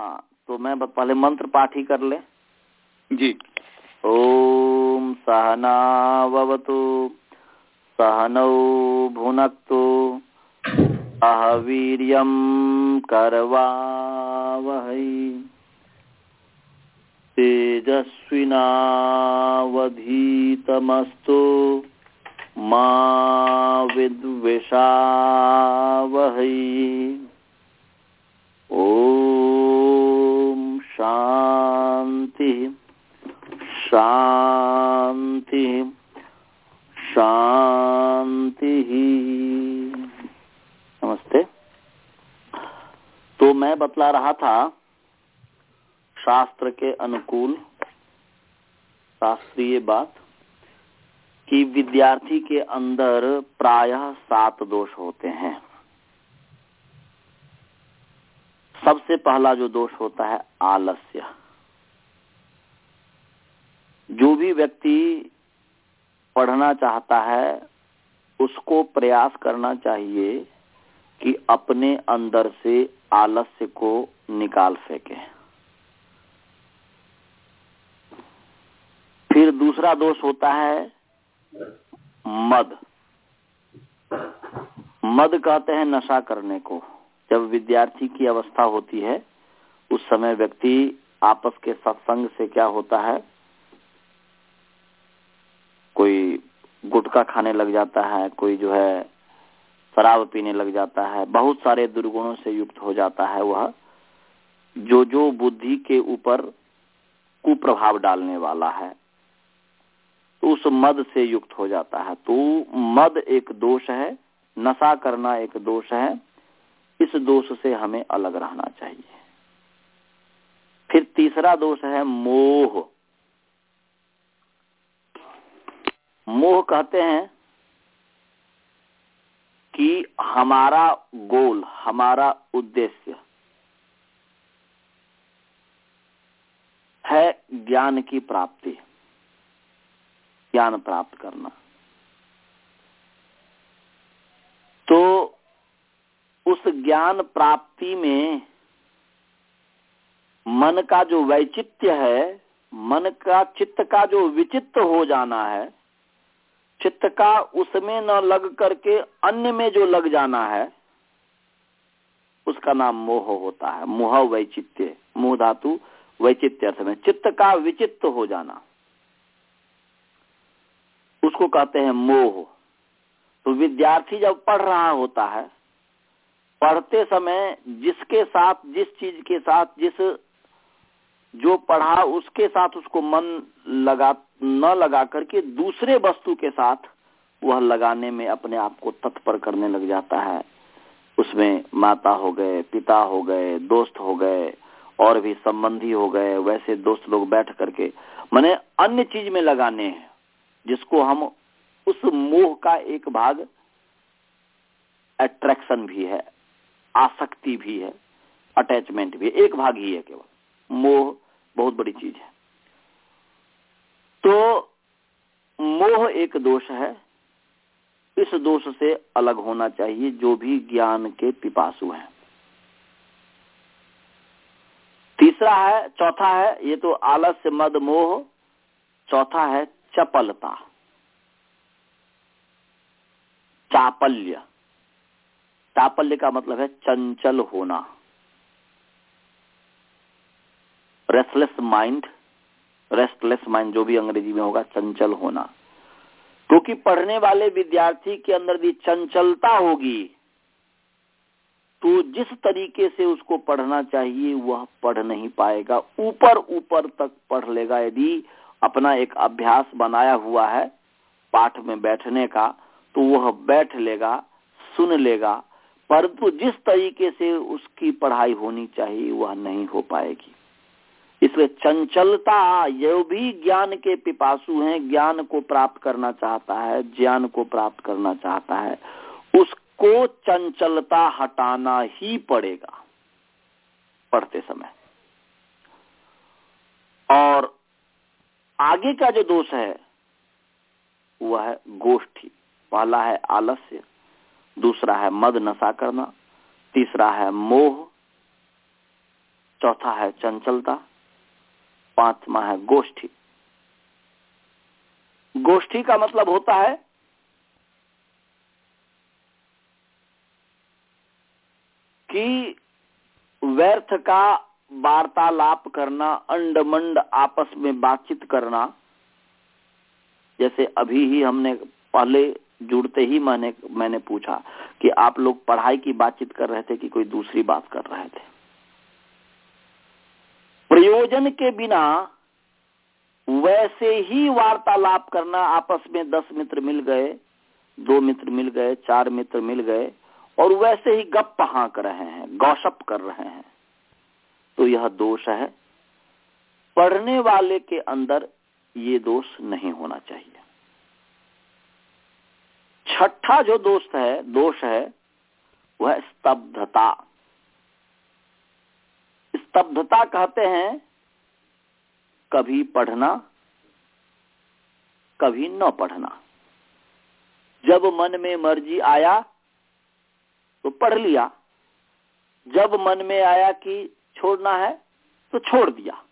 हाँ तो मैं पहले मंत्र पाठ ही कर ले। जी। ओम सहनावतु सहनौ भुनक्तु अह वीर्यं करवावहै। तेजस्विनावधीतमस्तु मा विद्विषावहै। ॐ शान्ति शांति शांति नमस्ते। तो मैं बतला रहा था शास्त्र के अनुकूल शास्त्रीय बात कि विद्यार्थी के अंदर प्रायः सात दोष होते हैं। सबसे पहला जो दोष होता है आलस्य। जो भी व्यक्ति पढ़ना चाहता है, उसको प्रयास करना चाहिए कि अपने अंदर से आलस्य को निकाल फेंके फिर दूसरा दोष होता है मद। मद कहते हैं नशा करने को। जब विद्यार्थी की अवस्था होती है, उस समय व्यक्ति आपस के सत्संग से क्या होता है? कोई गुटखा खाने लग जाता है, कोई जो है शराब पीने लग जाता है, बहुत सारे दुर्गुणों से युक्त हो जाता है वह। जो जो बुद्धि के ऊपर कुप्रभाव डालने वाला है तो उस मद से युक्त हो जाता है। तो मद एक दोष है, नशा करना एक दोष है इस दोष से हमें अलग रहना चाहिए। फिर तीसरा दोष है मोह। मोह कहते हैं कि हमारा गोल, हमारा उद्देश्य है ज्ञान की प्राप्ति, ज्ञान प्राप्त करना तो उस ज्ञान प्राप्ति में मन का जो वैचित्य है, मन का, चित्त का जो विचित्त हो जाना है, चित्त का उसमें न लग करके अन्य में जो लग जाना है, उसका नाम मोह होता है। मोह वैचित्य मोह धातु वैचित्य अर्थ में। चित्त का विचित्त हो जाना। उसको कहते हैं मोह। तो विद्यार्थी जब पढ़ रहा होता है पढ़ते समय जिसके साथ, जिस चीज़ के साथ, जिस जो पढ़ा, उसके साथ उसको मन लगा, न लगा करके दूसरे वस्तु के साथ वह लगाने में अपने आप को तत्पर करने लग जाता है। उसमें माता हो गए, पिता हो गए, दोस्त हो गए, और भी संबंधी हो गए, वैसे दोस्त लोग बैठ करके। मैंने अन्य चीज़ में लगाने हैं, जिसको हम उस मोह का एक भाग अट्रैक्शन भी है। आसक्ति भी है अटैचमेंट भी है, एक भाग ही है केवल। मोह बहुत बड़ी चीज़ है। तो मोह एक दोष है, इस दोष से अलग होना चाहिए जो भी ज्ञान के पिपासु हैं। तीसरा है, चौथा है, ये तो आलस्य, मद, मोह। चौथा है, चपलता। चापल्य। चापल्य का मतलब है चंचल होना। रेस्टलेस माइंड रेस्टलेस माइंड जो भी अंग्रेज़ी में होगा, चंचल होना। क्योंकि पढ़ने वाले विद्यार्थी के अंदर भी चंचलता होगी। तो जिस तरीके से उसको पढ़ना चाहिए, वह पढ़ नहीं पाएगा। ऊपर ऊपर तक पढ़ लेगा। यदि अपना एक अभ्यास बनाया हुआ है, पाठ में बैठने का तो वह बैठ लेगा, सुन लेगा परंतु जिस तरीके से उसकी पढ़ाई होनी चाहिए, वह नहीं हो पाएगी। इसलिए चंचलता जो भी ज्ञान के पिपासु हैं, ज्ञान को प्राप्त करना चाहता है, ज्ञान को प्राप्त करना चाहता है। उसको चंचलता हटाना ही पड़ेगा, पढ़ते समय। और आगे का जो दोष है, वह है गोष्ठी पहला है आलस्य। दूसरा है मद नशा करना, तीसरा है मोह, चौथा है चंचलता, पांचवा है गोष्ठी। गोष्ठी का मतलब होता है कि व्यर्थ का वार्तालाप करना, अंडमंड आपस में बातचीत करना, जैसे अभी ही हमने पहले जुड़ते ही मैंने मैंने पूछा कि आप लोग पढ़ाई की बातचीत कर रहे थे कि कोई दूसरी बात कर रहे थे? प्रयोजन के बिना वैसे ही वार्तालाप करना आपस में दस मित्र मिल गए, दो मित्र मिल गए, चार मित्र मिल गए और वैसे ही गप हाँक रहे हैं, गौशप कर रहे हैं। तो यह दोष है। पढ़ने वाले के अंदर ये दोष नहीं होना चाहिए। छठा जो दोष है दोष है, वह स्तब्धता। स्तब्धता कहते हैं, कभी पढ़ना, कभी न पढ़ना। जब मन में मर्ज़ी आया तो पढ़ लिया। जब मन में आया कि छोड़ना है तो छोड़ दिया।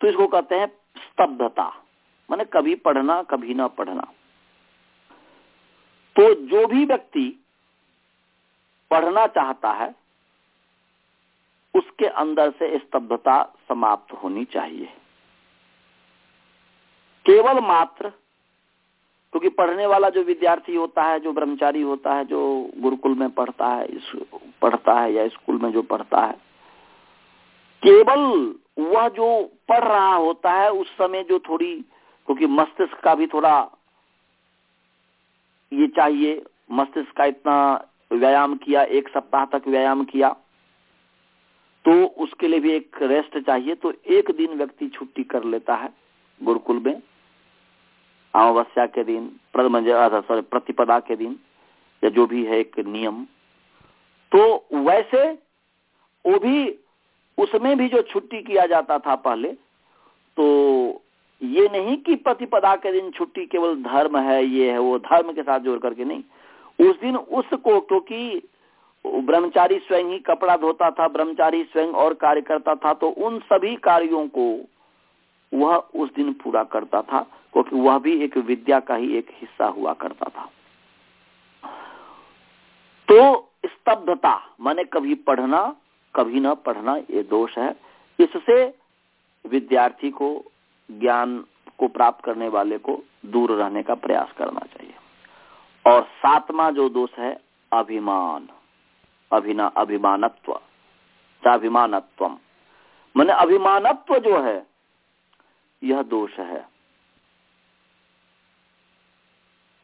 तो इसको कहते हैं स्तब्धता। माने कभी पढ़ना, कभी ना पढ़ना। तो जो भी व्यक्ति पढ़ना चाहता है, उसके अंदर से स्तब्धता समाप्त होनी चाहिए। केवल मात्र, क्योंकि पढ़ने वाला जो विद्यार्थी होता है, जो ब्रह्मचारी होता है, जो गुरुकुल में पढ़ता है पढ़ता है या स्कूल में जो पढ़ता है, केवल वह जो पढ़ रहा होता है, उस समय जो थोड़ी, क्योंकि मस्तिष्क का भी थोड़ा ये चाहिए, मस्तिष्क का इतना व्यायाम किया, एक सप्ताह तक व्यायाम किया तो उसके लिए भी एक रेस्ट चाहिए तो एक दिन व्यक्ति छुट्टी कर लेता है गुरुकुल में, अमावस्या के दिन सॉरी प्रतिपदा के दिन, या जो भी है एक नियम। तो वैसे, वो भी, उसमें भी जो छुट्टी किया जाता था पहले तो ये नहीं कि प्रतिपदा के दिन छुट्टी केवल धर्म है, ये है, वो धर्म के साथ जोड़ करके नहीं। उस दिन उसको क्योंकि ब्रह्मचारी स्वयं ही कपड़ा धोता था, ब्रह्मचारी स्वयं और कार्य करता था तो उन सभी कार्यों को वह उस दिन पूरा करता था, क्योंकि वह भी एक विद्या का ही एक हिस्सा हुआ करता था। तो स्तब्धता, माने कभी पढ़ना, कभी न पढ़ना, ये दोष है। इससे विद्यार्थी को ज्ञान को प्राप्त करने वाले को दूर रहने का प्रयास करना चाहिए। और सातवां जो दोष है, अभिमान। अभिना, अभिमानत्व। चाभिमानत्व मैंने अभिमानत्व जो है, यह दोष है।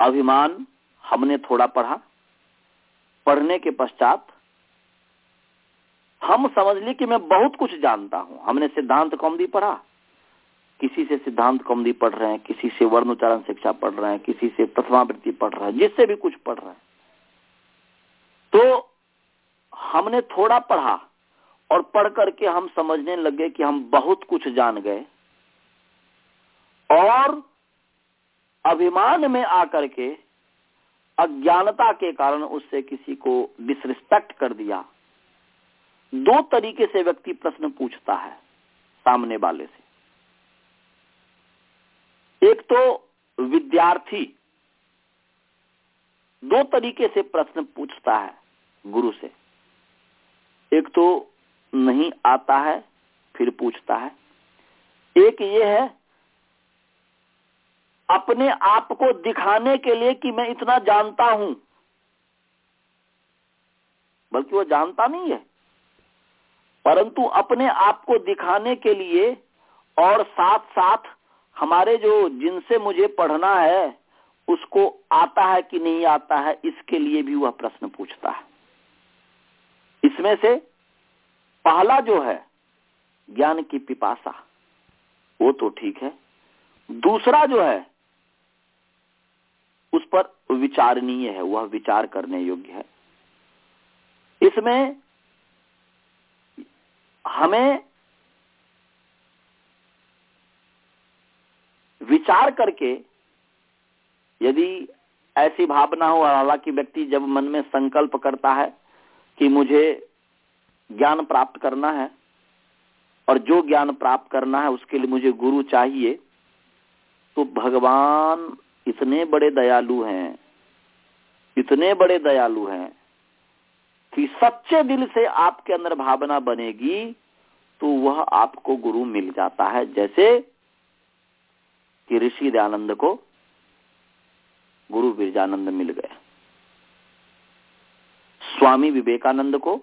अभिमान हमने थोड़ा पढ़ा। पढ़ने के पश्चात हम समझ ली कि मैं बहुत कुछ जानता हूँ। हमने सिद्धांत कौन कौमदी पढ़ा। किसी से सिद्धांत कौमदी पढ़ रहे हैं, किसी से वर्ण उच्चारण शिक्षा पढ़ रहे हैं, किसी से प्रथमावृत्ति पढ़ रहे हैं, जिससे भी कुछ पढ़ रहे हैं। तो हमने थोड़ा पढ़ा और पढ़ करके हम समझने लगे कि हम बहुत कुछ जान गए और अभिमान में आकर के अज्ञानता के कारण उससे किसी को डिसरिस्पेक्ट कर दिया। दो तरीके से व्यक्ति प्रश्न पूछता है सामने वाले से। एक तो विद्यार्थी दो तरीके से प्रश्न पूछता है गुरु से। एक तो नहीं आता है, फिर पूछता है। एक ये है, अपने आप को दिखाने के लिए कि मैं इतना जानता हूँ, बल्कि वो जानता नहीं है। परंतु अपने आप को दिखाने के लिए और साथ साथ हमारे जो जिनसे मुझे पढ़ना है, उसको आता है कि नहीं आता है, इसके लिए भी वह प्रश्न पूछता है। इसमें से पहला जो है, ज्ञान की पिपासा, वो तो ठीक है। दूसरा जो है, उस पर विचारणीय है, वह विचार करने योग्य है। इसमें हमें विचार करके यदि ऐसी भावना हो, हालाँकि व्यक्ति जब मन में संकल्प करता है कि मुझे ज्ञान प्राप्त करना है, और जो ज्ञान प्राप्त करना है उसके लिए मुझे गुरु चाहिए तो भगवान इतने बड़े दयालु हैं, इतने बड़े दयालु हैं कि सच्चे दिल से आपके अंदर भावना बनेगी तो वह आपको गुरु मिल जाता है। जैसे कि ऋषि दयानंद को गुरु बिरजानंद मिल गए। स्वामी विवेकानंद को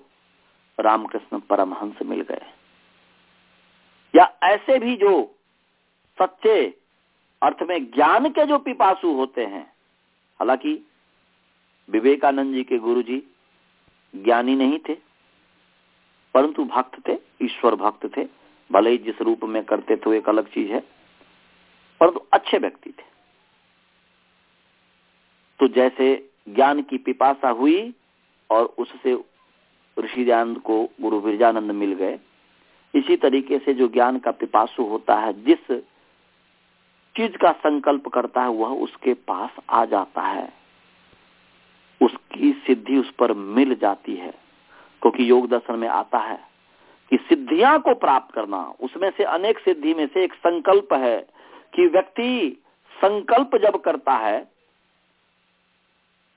रामकृष्ण परमहंस मिल गए। या ऐसे भी जो सच्चे अर्थ में ज्ञान के जो पिपासु होते हैं, हालाँकि विवेकानंद जी के गुरु जी ज्ञानी नहीं थे, परंतु भक्त थे, ईश्वर भक्त थे, भले ही जिस रूप में करते थे एक अलग चीज़ है। परंतु अच्छे व्यक्ति थे। तो जैसे ज्ञान की पिपासा हुई और उससे ऋषि दयानंद को गुरु विरजानंद मिल गए, इसी तरीके से जो ज्ञान का पिपासु होता है, जिस चीज़ का संकल्प करता है, वह उसके पास आ जाता है। उसकी सिद्धि उस पर मिल जाती है, क्योंकि योग दर्शन में आता है कि सिद्धियाँ को प्राप्त करना, उसमें से अनेक सिद्धि में से एक संकल्प है कि व्यक्ति संकल्प जब करता है,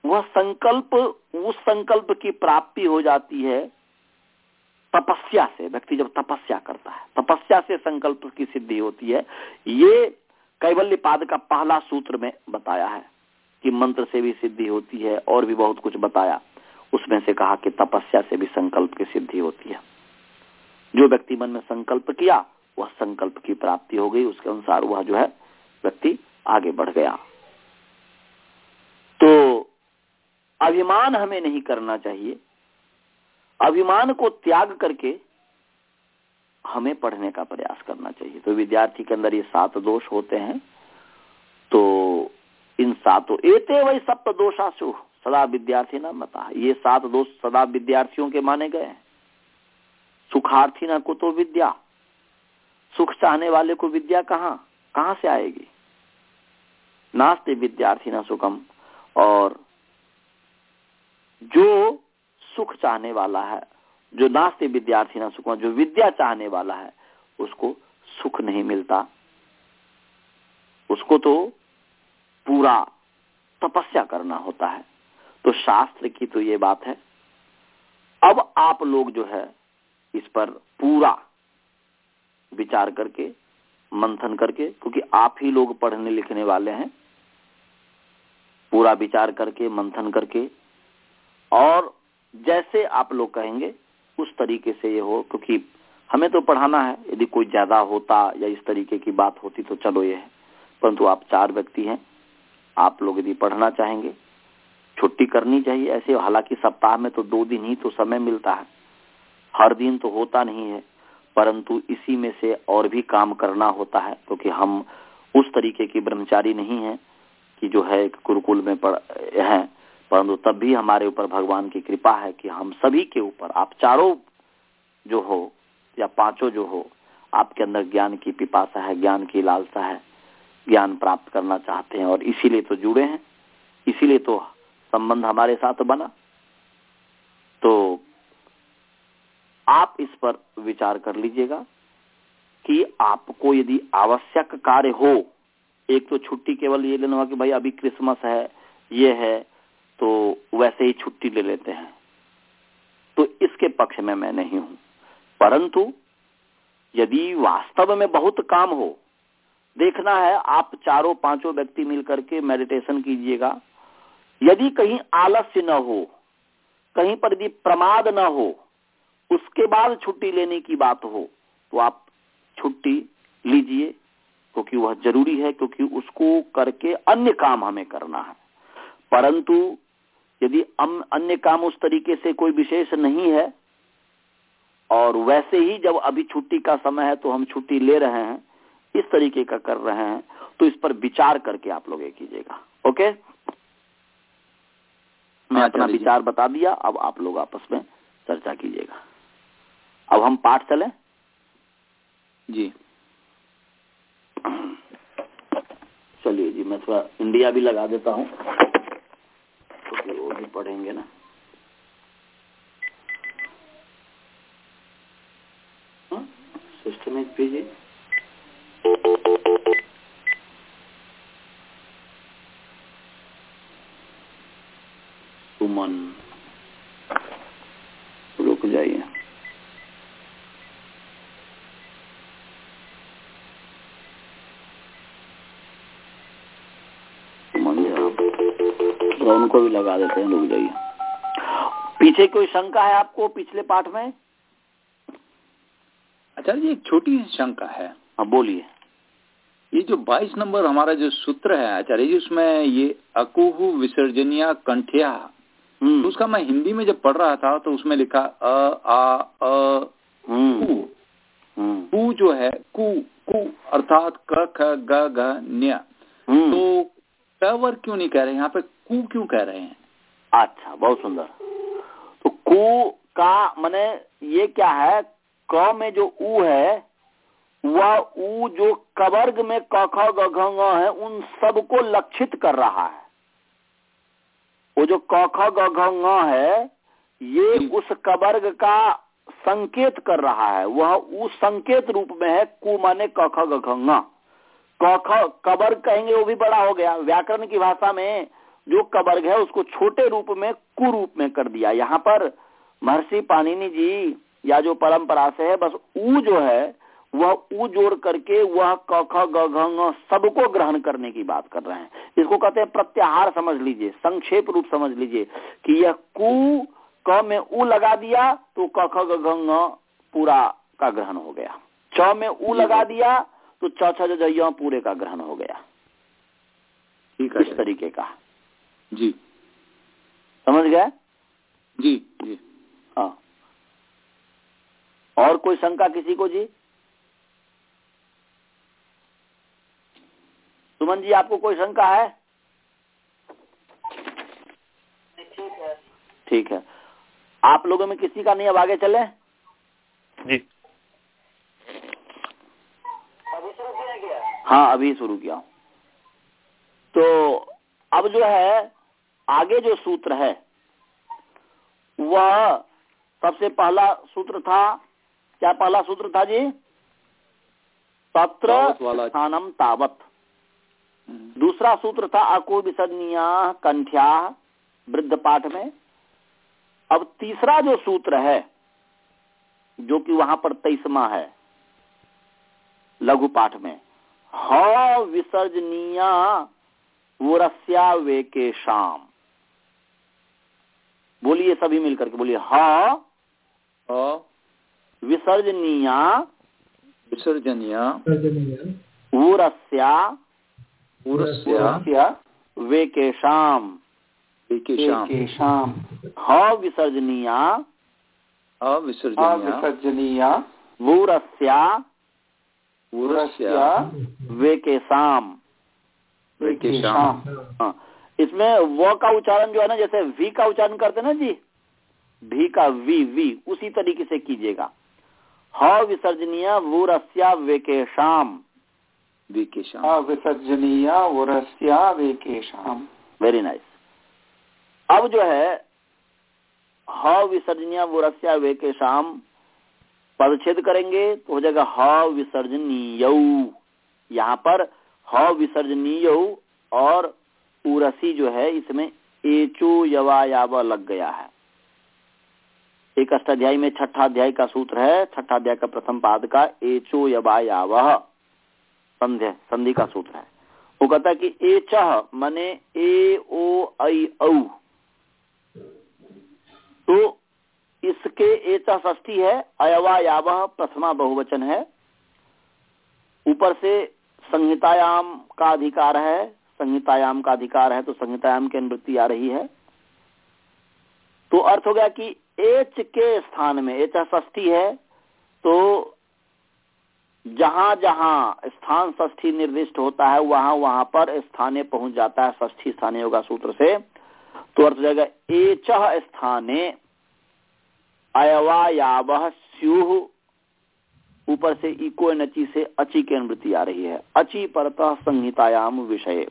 वह संकल्प, उस संकल्प की प्राप्ति हो जाती है तपस्या से। व्यक्ति जब तपस्या करता है, तपस्या से संकल्प की सिद्धि होती है। ये कैवल्य पाद का पहला सूत्र में बताया है कि मंत्र से भी सिद्धि होती है और भी बहुत कुछ बताया। उसमें से कहा कि तपस्या से भी संकल्प की सिद्धि होती है। जो व्यक्ति मन में संकल्प किया वह संकल्प की प्राप्ति हो गई, उसके अनुसार वह जो है व्यक्ति आगे बढ़ गया। तो अभिमान हमें नहीं करना चाहिए। अभिमान को त्याग करके हमें पढ़ने का प्रयास करना चाहिए। तो विद्यार्थी के अंदर ये सात दोष होते हैं तो इन सातों एते वही सप्त दोषाशु सदा विद्यार्थी ना मता। ये सात दोष सदा विद्यार्थियों के माने गए हैं। सुखार्थी ना को तो विद्या। सुख चाहने वाले को विद्या कहाँ? कहाँ से आएगी? नास्ते विद्यार्थी ना सुखम। और जो सुख चाहने वाला है, जो नास्ते विद्यार्थी ना सुखम, जो विद्या चाहने वाला है, उसको सुख नहीं मिलता। उसको तो पूरा तपस्या करना होता है। तो शास्त्र की तो ये बात है। अब आप लोग जो है, इस पर पूरा विचार करके, मंथन करके, क्योंकि आप ही लोग पढ़ने लिखने वाले हैं, पूरा विचार करके, मंथन करके, और जैसे आप लोग कहेंगे, उस तरीके से ये हो, क्योंकि हमें तो पढ़ाना है, यदि कोई ज़्यादा होता या इस तरीके की बात होती तो चलो ये है, परंतु आप चार व्यक्ति हैं, आप लोग यदि पढ़ना चाहेंगे, छुट्टी करनी चाहिए, ऐसे, हालाँकि सप्ताह में तो दो दिन ही तो समय मिलता है, हर दिन तो होता नहीं है परंतु इसी में से और भी काम करना होता है, क्योंकि हम उस तरीके की ब्रह्मचारी नहीं है कि जो है गुरुकुल में पढ़, हैं। परंतु तब भी हमारे ऊपर भगवान की कृपा है कि हम सभी के ऊपर, आप चारों जो हो या पाँचों जो हो, आपके अंदर ज्ञान की पिपासा है, ज्ञान की लालसा है, ज्ञान प्राप्त करना चाहते हैं और इसीलिए तो जुड़े हैं, इसीलिए तो संबंध हमारे साथ बना। तो आप इस पर विचार कर लीजिएगा कि आपको यदि आवश्यक कार्य हो, एक तो छुट्टी केवल ये लेना होगा कि भाई अभी क्रिसमस है, ये है तो वैसे ही छुट्टी ले लेते हैं। तो इसके पक्ष में मैं नहीं हूँ। परंतु यदि वास्तव में बहुत काम हो, देखना है आप चारों पाँचों व्यक्ति मिलकर के मेडिटेशन कीजिएगा। यदि कहीं आलस्य न हो, कहीं पर यदि प्रमाद न हो उसके बाद छुट्टी लेने की बात हो तो आप छुट्टी लीजिए क्योंकि वह ज़रूरी है क्योंकि उसको करके अन्य काम हमें करना है। परंतु यदि अन्य काम उस तरीके से कोई विशेष नहीं है और वैसे ही जब अभी छुट्टी का समय है तो हम छुट्टी ले रहे हैं इस तरीके का कर रहे हैं तो इस पर विचार करके आप लोग ये कीजिएगा। ओके? मैं अपना विचार बता दिया अब आप लोग आपस में चर्चा कीजिएगा। अब हम पाठ चलें? जी। चलिए जी मैं थोड़ा इंडिया भी लगा देता हूँ। तो फिर वो भी पढ़ेंगे ना। सिस्टम भेजिए सुमन रुक जाइए सुमन जी आप उनको भी लगा देते हैं रुक जाइए। पीछे कोई शंका है आपको पिछले पाठ में? आचार्य जी एक छोटी सी शंका है। हाँ बोलिए। ये जो 22 नंबर हमारा जो सूत्र है आचार्य जी उसमें ये अकुहु विसर्जनिया कंठिया। हम्म। तो उसका मैं हिंदी में जब पढ़ रहा था तो उसमें लिखा अ आ अ हम्म। कु हम्म। कु जो है कु कु अर्थात क ख ग घ न्य हम्म। तो क वर्ग क्यों नहीं कह रहे यहाँ पे कु क्यों कह रहे हैं? अच्छा बहुत सुंदर। तो कु का माने ये क्या है? क में जो ऊ है वह ऊ जो कवर्ग में क ख ग घ है उन सबको लक्षित कर रहा है। वो जो क ख ग घ है ये उस कवर्ग का संकेत कर रहा है। वह उस संकेत रूप में है कु माने क ख ग घ ख कवर्ग कहेंगे वो भी बड़ा हो गया। व्याकरण की भाषा में जो कवर्ग है उसको छोटे रूप में कु रूप में कर दिया। यहाँ पर महर्षि पानिनी जी या जो परंपरा से है बस ऊ जो है वह ऊ जोड़ करके वह क ख ग घ सबको ग्रहण करने की बात कर रहे हैं। इसको कहते हैं प्रत्याहार समझ लीजिए संक्षेप रूप समझ लीजिए कि यह कु क में ऊ लगा दिया तो क ख ग घ पूरा का ग्रहण हो गया। च में ऊ लगा दिया तो च छ पूरे का ग्रहण हो गया। ठीक है इस तरीके का। जी। समझ गए जी जी। हाँ। और कोई शंका किसी को जी? सुमन जी आपको कोई शंका है? ठीक है। आप लोगों में किसी का नहीं अब आगे चले? जी। अभी शुरू किया हाँ अभी शुरू किया तो अब जो है आगे जो सूत्र है वह सबसे पहला सूत्र था क्या पहला सूत्र था जी? तत्र स्थानम तावत। दूसरा सूत्र था अको विसर्जनीया कंठ्या वृद्ध पाठ में। अब तीसरा जो सूत्र है जो कि वहाँ पर तेईसवा है लघु पाठ में ह विसर्जनीया वरस्या वे के शाम बोलिए सभी मिलकर के बोलिए ह अ विसर्जनीया विसर्जनीय वरस्या शाम विकेशाम। शाम ह विसर्जनीया अविसर्जनीय विसर्जनीया। वूरस्या पूरस्य वे के हाँ, इसमें व का उच्चारण जो है ना जैसे वी का उच्चारण करते ना जी भी का वी वी उसी तरीके से कीजिएगा। ह विसर्जनीय वूरस्या वे के शाम विकेशाम अविसर्जनीया वरस्या वेकेशाम। वेरी नाइस अब जो है ह विसर्जनीय वुरस्या वे के शाम पदच्छेद करेंगे तो हो जाएगा ह विसर्जनीय यहाँ पर ह विसर्जनीय और उरसी जो है, इसमें एचो यवा यावा लग गया है। एक अष्टाध्यायी में छठा अध्याय का सूत्र है छठा अध्याय का प्रथम पाद का एचो यवा यावह संध्या, संधि का सूत्र है। वो कहता है कि ए चह मने ए ओ आई औ। तो इसके ए चह षष्ठी है अयवा यावह प्रथमा बहुवचन है। ऊपर से संहितायाम का अधिकार है संहितायाम का अधिकार है तो संहितायाम की अनुवृत्ति आ रही है। तो अर्थ हो गया कि एच के स्थान में, एच षष्ठी है तो जहाँ जहाँ स्थान षष्ठी निर्दिष्ट होता है, वहाँ वहाँ पर स्थाने पहुँच जाता है षष्ठी स्थानीय होगा सूत्र से। तो अर्थ हो जाएगा, एच स्थाने अयवा यावह स्यु, ऊपर से इको नची से अची की अनुवृत्ति आ रही है। अची परतः संहितायाम विषय।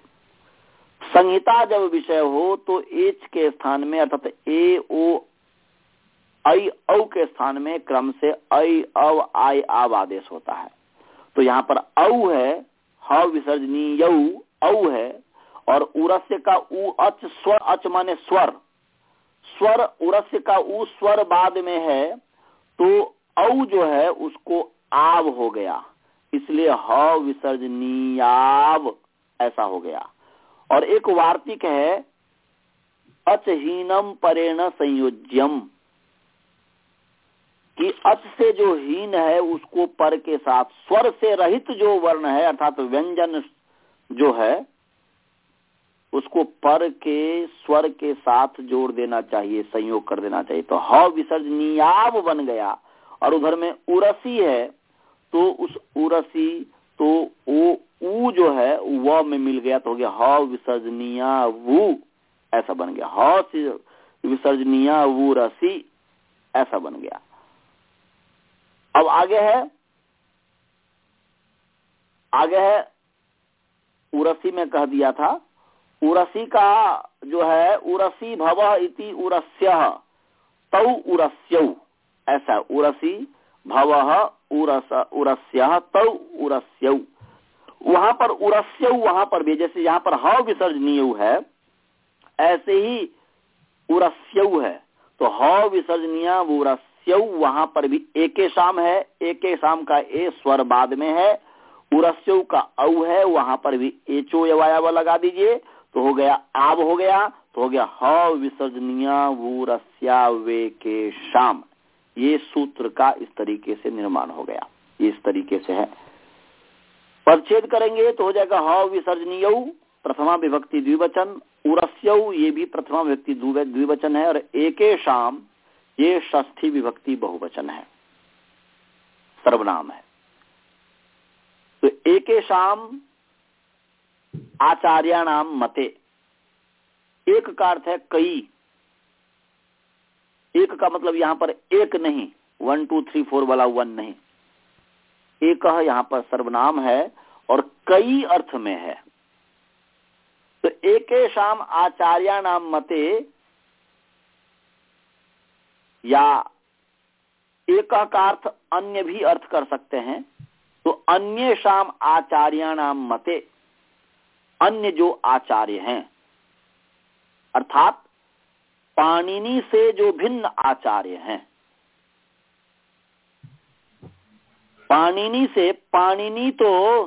संहिता जब विषय हो तो एच के स्थान में, अर्थात ए, ओ ऐ औ के स्थान में क्रम से ऐ अव आय आव आदेश होता है। तो यहाँ पर औ है, ह औ है, और उरस्य का उ अच, स्वर, अच माने स्वर। स्वर, उरस्य का उ स्वर बाद में है तो औ जो है, उसको आव हो गया। इसलिए ह विसर्जनीयाव ऐसा हो गया। और एक वार्तिक है, अचहीनम परेण संयोज्यम। कि अच से जो हीन है, उसको पर के साथ, स्वर से रहित जो वर्ण है, अर्थात व्यंजन जो है, उसको पर के, स्वर के साथ जोड़ देना चाहिए, संयोग कर देना चाहिए। तो ह विसर्जनीयाव बन गया। और उधर में उरसी है तो उस उरसी तो वो ऊ जो है, व में मिल गया तो हो गया ह, विसर्जनीया, वू, ऐसा बन गया। ह विसर्जनीया, वू रसी ऐसा बन गया। अब आगे है आगे है उरसी में कह दिया था। उरसी का जो है उरसी भव इति उरस्य तौ उरस्यौ ऐसा उरसी भव उरस उरस्य तौ उरस्यौ वहाँ पर उरस्यौ वहाँ पर भी, जैसे यहाँ पर ह विसर्जनीय है, ऐसे ही उरस्यौ है। तो ह विसर्जनीय उरस्यौ, वहाँ पर भी एके शाम है, एके शाम का ए स्वर बाद में है, उरस्यौ का औ है, वहाँ पर भी एचो यवायावा लगा दीजिए तो हो गया आब हो गया तो हो गया ह विसर्जनीय वूरस्या वे के शाम। ये सूत्र का इस तरीके से निर्माण हो गया इस तरीके से है। परिच्छेद करेंगे तो हो जाएगा ह विसर्जनीय, प्रथमा विभक्ति द्विवचन, उरस्यौ, ये भी प्रथमा विभक्ति द्विवचन है, और एके शाम ये षष्ठी विभक्ति बहुवचन है। सर्वनाम है। तो एके शाम आचार्याणाम मते, एक का अर्थ है कई। एक का मतलब यहाँ पर एक नहीं वन टू थ्री फोर वाला वन नहीं। एक यहाँ पर सर्वनाम है और कई अर्थ में है। तो एक शाम आचार्या नाम मते या एक का अर्थ अन्य भी अर्थ कर सकते हैं तो अन्य शाम आचार्या नाम मते अन्य जो आचार्य हैं, अर्थात पाणिनि से जो भिन्न आचार्य हैं। पाणिनि से पाणिनि तो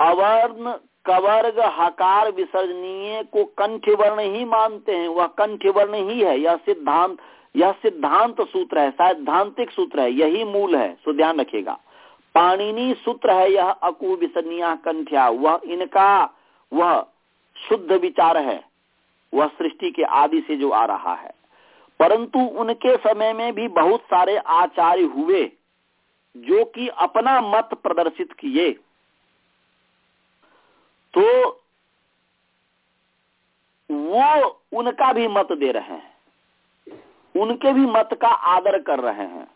अवर्ण कवर्ग हकार विसर्जनीय को कंठ वर्ण ही मानते हैं। वह कंठ वर्ण ही है। यह सिद्धांत यह सिद्धांत सूत्र है, सैद्धांतिक सूत्र है, यही मूल है। सो ध्यान रखिएगा। पाणिनि सूत्र है, यह अकु विसर्निया कंठ्या। वह इनका, वह शुद्ध विचार है। वह सृष्टि के आदि से जो आ रहा है। परंतु उनके समय में भी बहुत सारे आचार्य हुए। जो कि अपना मत प्रदर्शित किए तो वो उनका भी मत दे रहे हैं। उनके भी मत का आदर कर रहे हैं।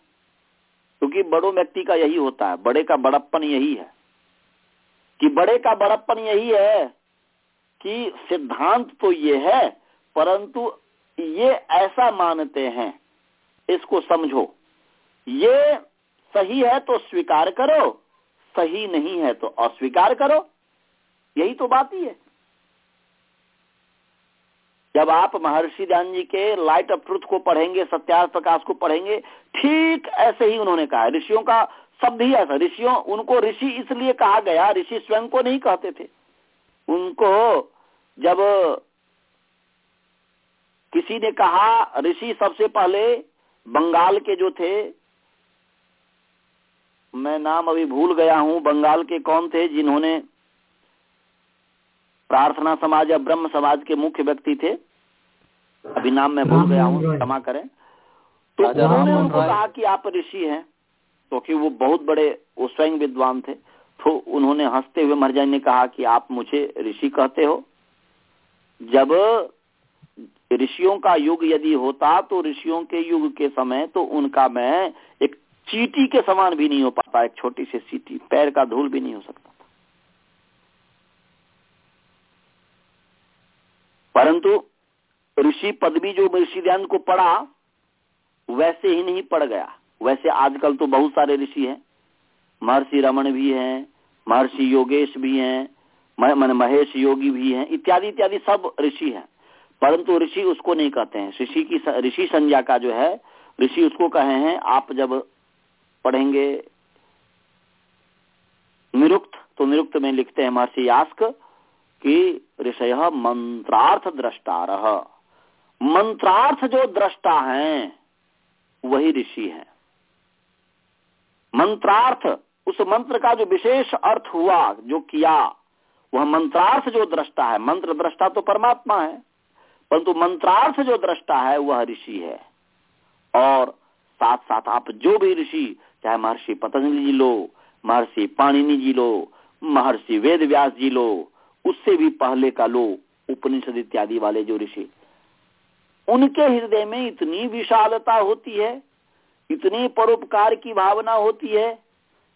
क्योंकि बड़ो व्यक्ति का यही होता है, बड़े का बड़प्पन यही है। कि बड़े का बड़प्पन यही है कि सिद्धांत तो ये है, परंतु ये ऐसा मानते हैं, इसको समझो। ये सही है तो स्वीकार करो, सही नहीं है तो अस्वीकार करो। यही तो बात ही है। जब आप महर्षि ध्यान जी के लाइट ऑफ़ ट्रुथ को पढ़ेंगे, सत्यार्थ प्रकाश को पढ़ेंगे, ठीक ऐसे ही उन्होंने कहा। ऋषियों का शब्द ही ऐसा। ऋषियों, उनको ऋषि इसलिए कहा गया, ऋषि स्वयं को नहीं कहते थे। उनको जब किसी ने कहा, ऋषि सबसे पहले बंगाल के जो थे मैं नाम अभी भूल गया हूँ बंगाल के कौन थे जिन्होंने प्रार्थना समाज या ब्रह्म समाज के मुख्य व्यक्ति थे? अभी नाम मैं भूल गया हूँ क्षमा करें। तो उन्होंने उनको कहा कि आप ऋषि हैं क्योंकि तो वो बहुत बड़े वो स्वयं विद्वान थे। तो उन्होंने हँसते हुए महर्जन ने कहा कि आप मुझे ऋषि कहते हो। जब ऋषियों का युग यदि होता तो ऋषियों के युग के समय तो उनका मैं एक चीटी के समान भी नहीं हो पाता, एक छोटी सी सीटी, पैर का धूल भी नहीं हो सकता। परंतु ऋषि पदवी जो ऋषि ध्यान को पढ़ा, वैसे ही नहीं पड़ गया। वैसे आजकल तो बहुत सारे ऋषि हैं। महर्षि रमन भी हैं, महर्षि योगेश भी हैं मन महेश योगी भी हैं, इत्यादि इत्यादि सब ऋषि हैं। परंतु ऋषि उसको नहीं कहते हैं। ऋषि की ऋषि संज्ञा का जो है, ऋषि उसको कहे हैं, आप जब पढ़ेंगे। निरुक्त तो निरुक्त में लिखते हैं महर्षि यास्क कि ऋषय मंत्रार्थ दृष्टार मंत्रार्थ जो दृष्टा है, वही ऋषि है। मंत्रार्थ, उस मंत्र का जो विशेष अर्थ हुआ, जो किया, वह मंत्रार्थ जो दृष्टा है। मंत्र दृष्टा तो परमात्मा है, परंतु मंत्रार्थ जो दृष्टा है, वह ऋषि है। और साथ साथ आप जो भी ऋषि चाहे महर्षि पतंजलि जी लो, महर्षि पाणिनि जी लो, महर्षि वेद व्यास जी लो, उससे भी पहले का लो उपनिषद इत्यादि वाले जो ऋषि, उनके हृदय में इतनी विशालता होती है, इतनी परोपकार की भावना होती है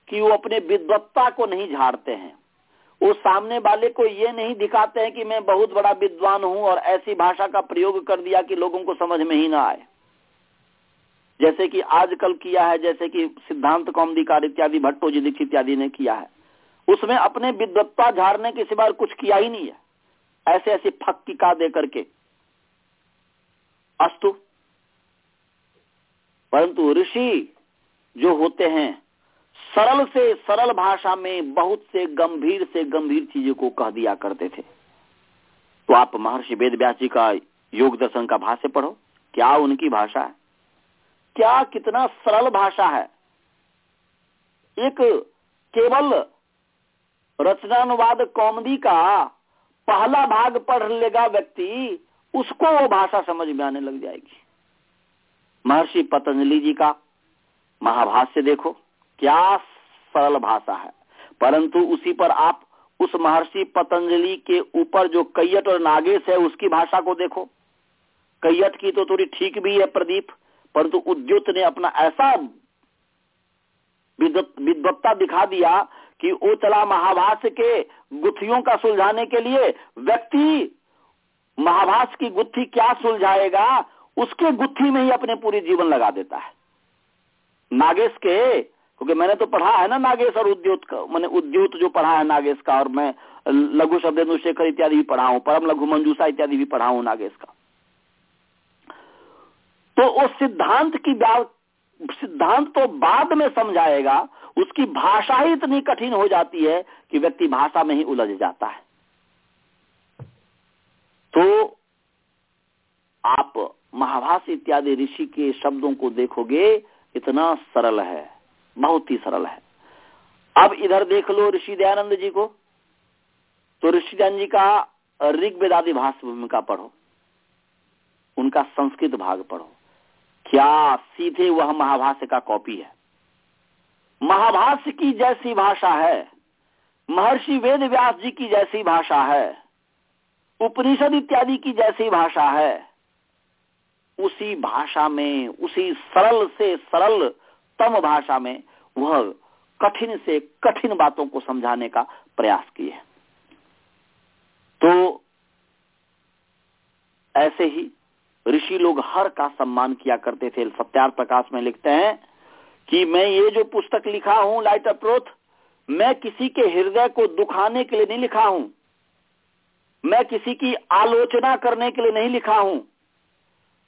कि वो अपने विद्वत्ता को नहीं झाड़ते हैं। वो सामने वाले को ये नहीं दिखाते हैं कि मैं बहुत बड़ा विद्वान हूँ और ऐसी भाषा का प्रयोग कर दिया कि लोगों को समझ में ही ना आए। जैसे कि आजकल किया है, जैसे कि सिद्धांत कौमदिकार इत्यादि, भट्टो जी दीक्षित इत्यादि ने किया है। उसमें अपने विद्वत्ता झाड़ने के सिवा कुछ किया ही नहीं है। ऐसे ऐसे फक्की का दे करके। अस्तु। परंतु ऋषि जो होते हैं, सरल से सरल भाषा में बहुत से गंभीर से गंभीर चीज़ों को कह दिया करते थे। तो आप महर्षि वेद जी का योग दर्शन का भाष्य पढ़ो। क्या उनकी भाषा है? क्या कितना सरल भाषा है। एक केवल रचनानुवाद कौमदी का पहला भाग पढ़ लेगा व्यक्ति, उसको वो भाषा समझ में आने लग जाएगी। महर्षि पतंजलि जी का महाभाष्य देखो, क्या सरल भाषा है। परंतु उसी पर आप उस महर्षि पतंजलि के ऊपर जो कैयट और नागेश है, उसकी भाषा को देखो। कैयट की तो थोड़ी ठीक भी है प्रदीप परंतु उद्युत ने अपना ऐसा विद्वत्ता दिखा दिया कि वो चला महाभाष्य के गुत्थियों का सुलझाने के लिए व्यक्ति, महाभाष्य की गुत्थी क्या सुलझाएगा, उसके गुत्थी में ही अपने पूरी जीवन लगा देता है। नागेश के, क्योंकि मैंने तो पढ़ा है ना नागेश और उद्योत का, मैंने उद्योत जो पढ़ा है नागेश का और मैं लघु शब्देन्दु शेखर इत्यादि भी पढ़ा हूँ, परम लघु मंजूसा इत्यादि भी पढ़ा हूँ नागेश का। तो उस सिद्धांत की सिद्धांत तो बाद में समझाएगा, उसकी भाषा ही इतनी कठिन हो जाती है कि व्यक्ति भाषा में ही उलझ जाता है। तो आप महाभाष इत्यादि ऋषि के शब्दों को देखोगे, इतना सरल है, बहुत ही सरल है। अब इधर देख लो ऋषि दयानंद जी को। तो ऋषि दयानंद जी का ऋग्वेदादि भाष्य भूमिका पढ़ो। उनका संस्कृत भाग पढ़ो। क्या सीधे वह महाभाष्य का कॉपी है। महाभाष्य की जैसी भाषा है, महर्षि वेद व्यास जी की जैसी भाषा है, उपनिषद इत्यादि की जैसी भाषा है, उसी भाषा में, उसी सरल से सरल तम भाषा में वह कठिन से कठिन बातों को समझाने का प्रयास किए तो ऐसे ही ऋषि लोग हर का सम्मान किया करते थे। सत्यार प्रकाश में लिखते हैं कि मैं ये जो पुस्तक लिखा हूँ, लाइट अप्रोथ मैं किसी के हृदय को दुखाने के लिए नहीं लिखा हूँ। मैं किसी की आलोचना करने के लिए नहीं लिखा हूँ।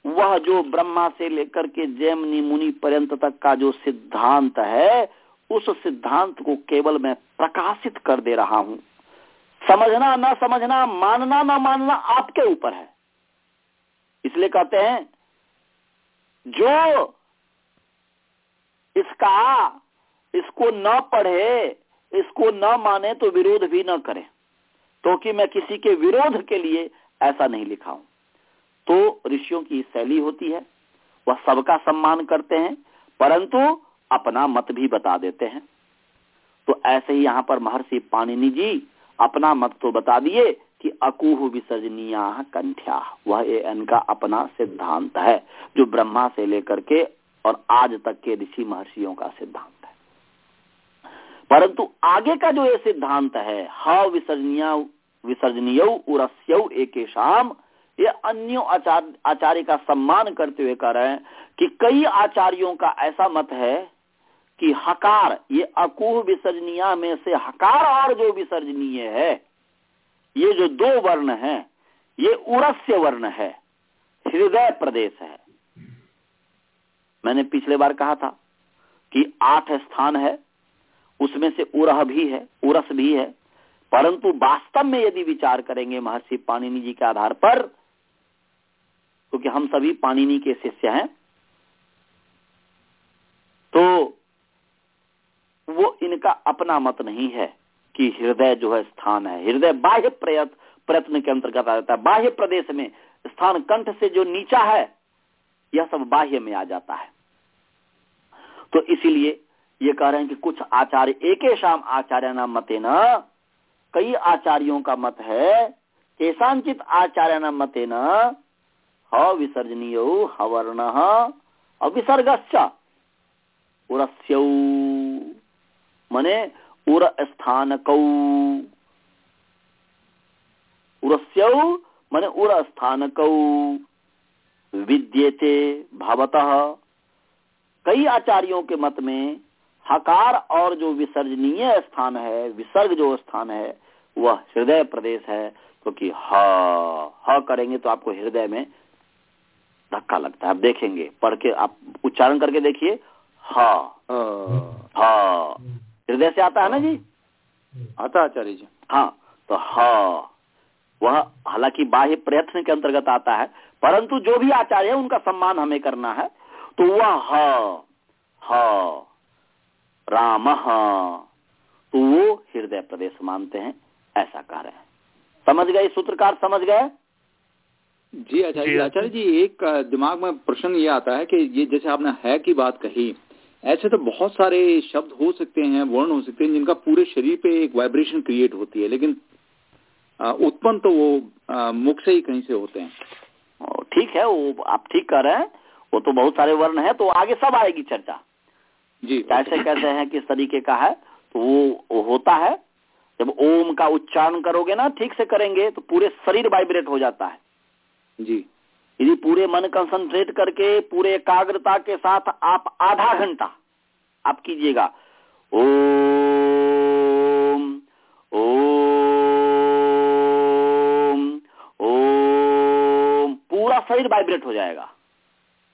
वह जो ब्रह्मा से लेकर के जैमनी मुनि पर्यंत तक का जो सिद्धांत है, उस सिद्धांत को केवल मैं प्रकाशित कर दे रहा हूँ। समझना, ना समझना, मानना, ना मानना आपके ऊपर है। इसलिए कहते हैं, जो इसका, इसको न पढ़े, इसको न माने तो विरोध भी न करे। क्योंकि तो मैं किसी के विरोध के लिए ऐसा नहीं लिखा हूँ। तो ऋषियों की शैली होती है, वह सबका सम्मान करते हैं, परंतु अपना मत भी बता देते हैं। तो ऐसे ही यहाँ पर महर्षि पाणिनि जी अपना मत तो बता दिए कि अकुह विसर्जनीय कंठ्या। वह इनका अपना सिद्धांत है, जो ब्रह्मा से लेकर के और आज तक के ऋषि महर्षियों का सिद्धांत है। परंतु आगे का जो ये सिद्धांत है, ह विसर्जनीय विसर्जनीय एक शाम ये अन्य आचार्य आचार्य का सम्मान करते हुए कह रहे हैं कि कई आचार्यों का ऐसा मत है कि हकार, ये अकुह विसर्जनीय में से हकार और जो विसर्जनीय है ये जो दो वर्ण है, ये उरस्य वर्ण है, हृदय प्रदेश है। मैंने पिछले बार कहा था कि आठ स्थान है, उसमें से उरह भी है, उरस भी है, परंतु वास्तव में यदि विचार करेंगे महर्षि पाणिनि जी के आधार पर, क्योंकि हम सभी पाणिनि के शिष्य हैं तो वो इनका अपना मत नहीं है। कि हृदय जो है स्थान है। हृदय बाह्य प्रयत्न प्रयत्न के अंतर्गत आ जाता है। बाह्य प्रदेश में स्थान कंठ से जो नीचा है, यह सब बाह्य में आ जाता है। तो इसीलिए ये कह रहे हैं कि कुछ आचार्य, एक शाम आचार्य नाम मते न, कई आचार्यों का मत है केशांचित आचार्य नाम मते न विसर्जनीय हवर्ण अविसर्गश्च उरस्यौ। मने उर स्थान उरस्यौ मने उर विद्येते भावतः। कई आचार्यों के मत में हकार और जो विसर्जनीय स्थान है विसर्ग जो स्थान है वह हृदय प्रदेश है क्योंकि तो ह करेंगे तो आपको हृदय में धक्का लगता है। आप देखेंगे पढ़ के आप उच्चारण करके देखिए हा। हृदय से आता है ना जी? आता आचार्य जी। हाँ तो हा वह हालाँकि बाह्य प्रयत्न के अंतर्गत आता है परंतु जो भी आचार्य है उनका सम्मान हमें करना है। तो वह ह राम तो वो हृदय प्रदेश मानते हैं ऐसा कह रहे हैं। समझ गए सूत्रकार? समझ गए? जी आचार्य जी आचार्य जी एक दिमाग में प्रश्न ये आता है कि ये जैसे आपने है की बात कही ऐसे तो बहुत सारे शब्द हो सकते हैं वर्ण हो सकते हैं जिनका पूरे शरीर पे एक वाइब्रेशन क्रिएट होती है लेकिन उत्पन्न तो वो मुख से ही कहीं से होते हैं। ठीक है वो आप ठीक कर रहे हैं वो तो बहुत सारे वर्ण है तो आगे सब आएगी चर्चा। जी कैसे कैसे है किस तरीके का है तो वो, वो होता है जब ओम का उच्चारण करोगे ना ठीक से करेंगे तो पूरे शरीर वाइब्रेट हो जाता है। जी। यदि पूरे मन कंसंट्रेट करके पूरे एकाग्रता के साथ आप आधा घंटा आप कीजिएगा। ओम ओम ओम पूरा शरीर वाइब्रेट हो जाएगा।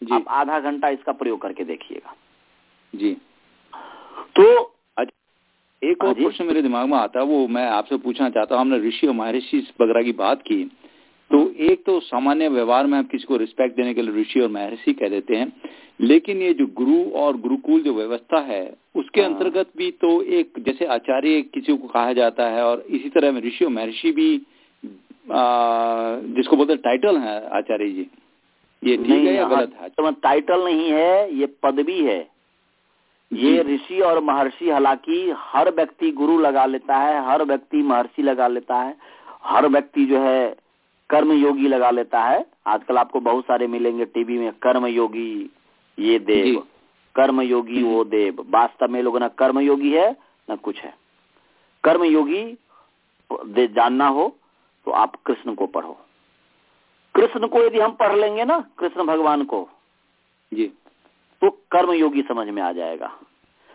जी। आप आधा घंटा इसका प्रयोग करके देखिएगा। जी। तो एक और हाँ जी। प्रश्न मेरे दिमाग में आता है वो मैं आपसे पूछना चाहता हूँ। हमने ऋषि और महर्षि वगैरह की बात की। तो एक तो सामान्य व्यवहार में आप किसी को रिस्पेक्ट देने के लिए ऋषि और महर्षि कह देते हैं लेकिन ये जो गुरु और गुरुकुल जो व्यवस्था है उसके हाँ। अंतर्गत भी तो एक जैसे आचार्य किसी को कहा जाता है और इसी तरह में ऋषि और महर्षि भी आ, जिसको बोलते टाइटल है आचार्य जी। ये ठीक है या गलत है? तो टाइटल नहीं है ये पदवी है। ये ऋषि और महर्षि हालाँकि हर व्यक्ति गुरु लगा लेता है हर व्यक्ति महर्षि लगा लेता है हर व्यक्ति जो है कर्म योगी लगा लेता है। आजकल आपको बहुत सारे मिलेंगे टीवी में कर्म योगी ये देव। कर्म योगी वो देव। वास्तव में लोग ना कर्म योगी है न कुछ है। कर्म योगी जानना हो तो आप कृष्ण को पढ़ो। कृष्ण को यदि हम पढ़ लेंगे ना कृष्ण भगवान को जी। तो कर्म योगी समझ में आ जाएगा।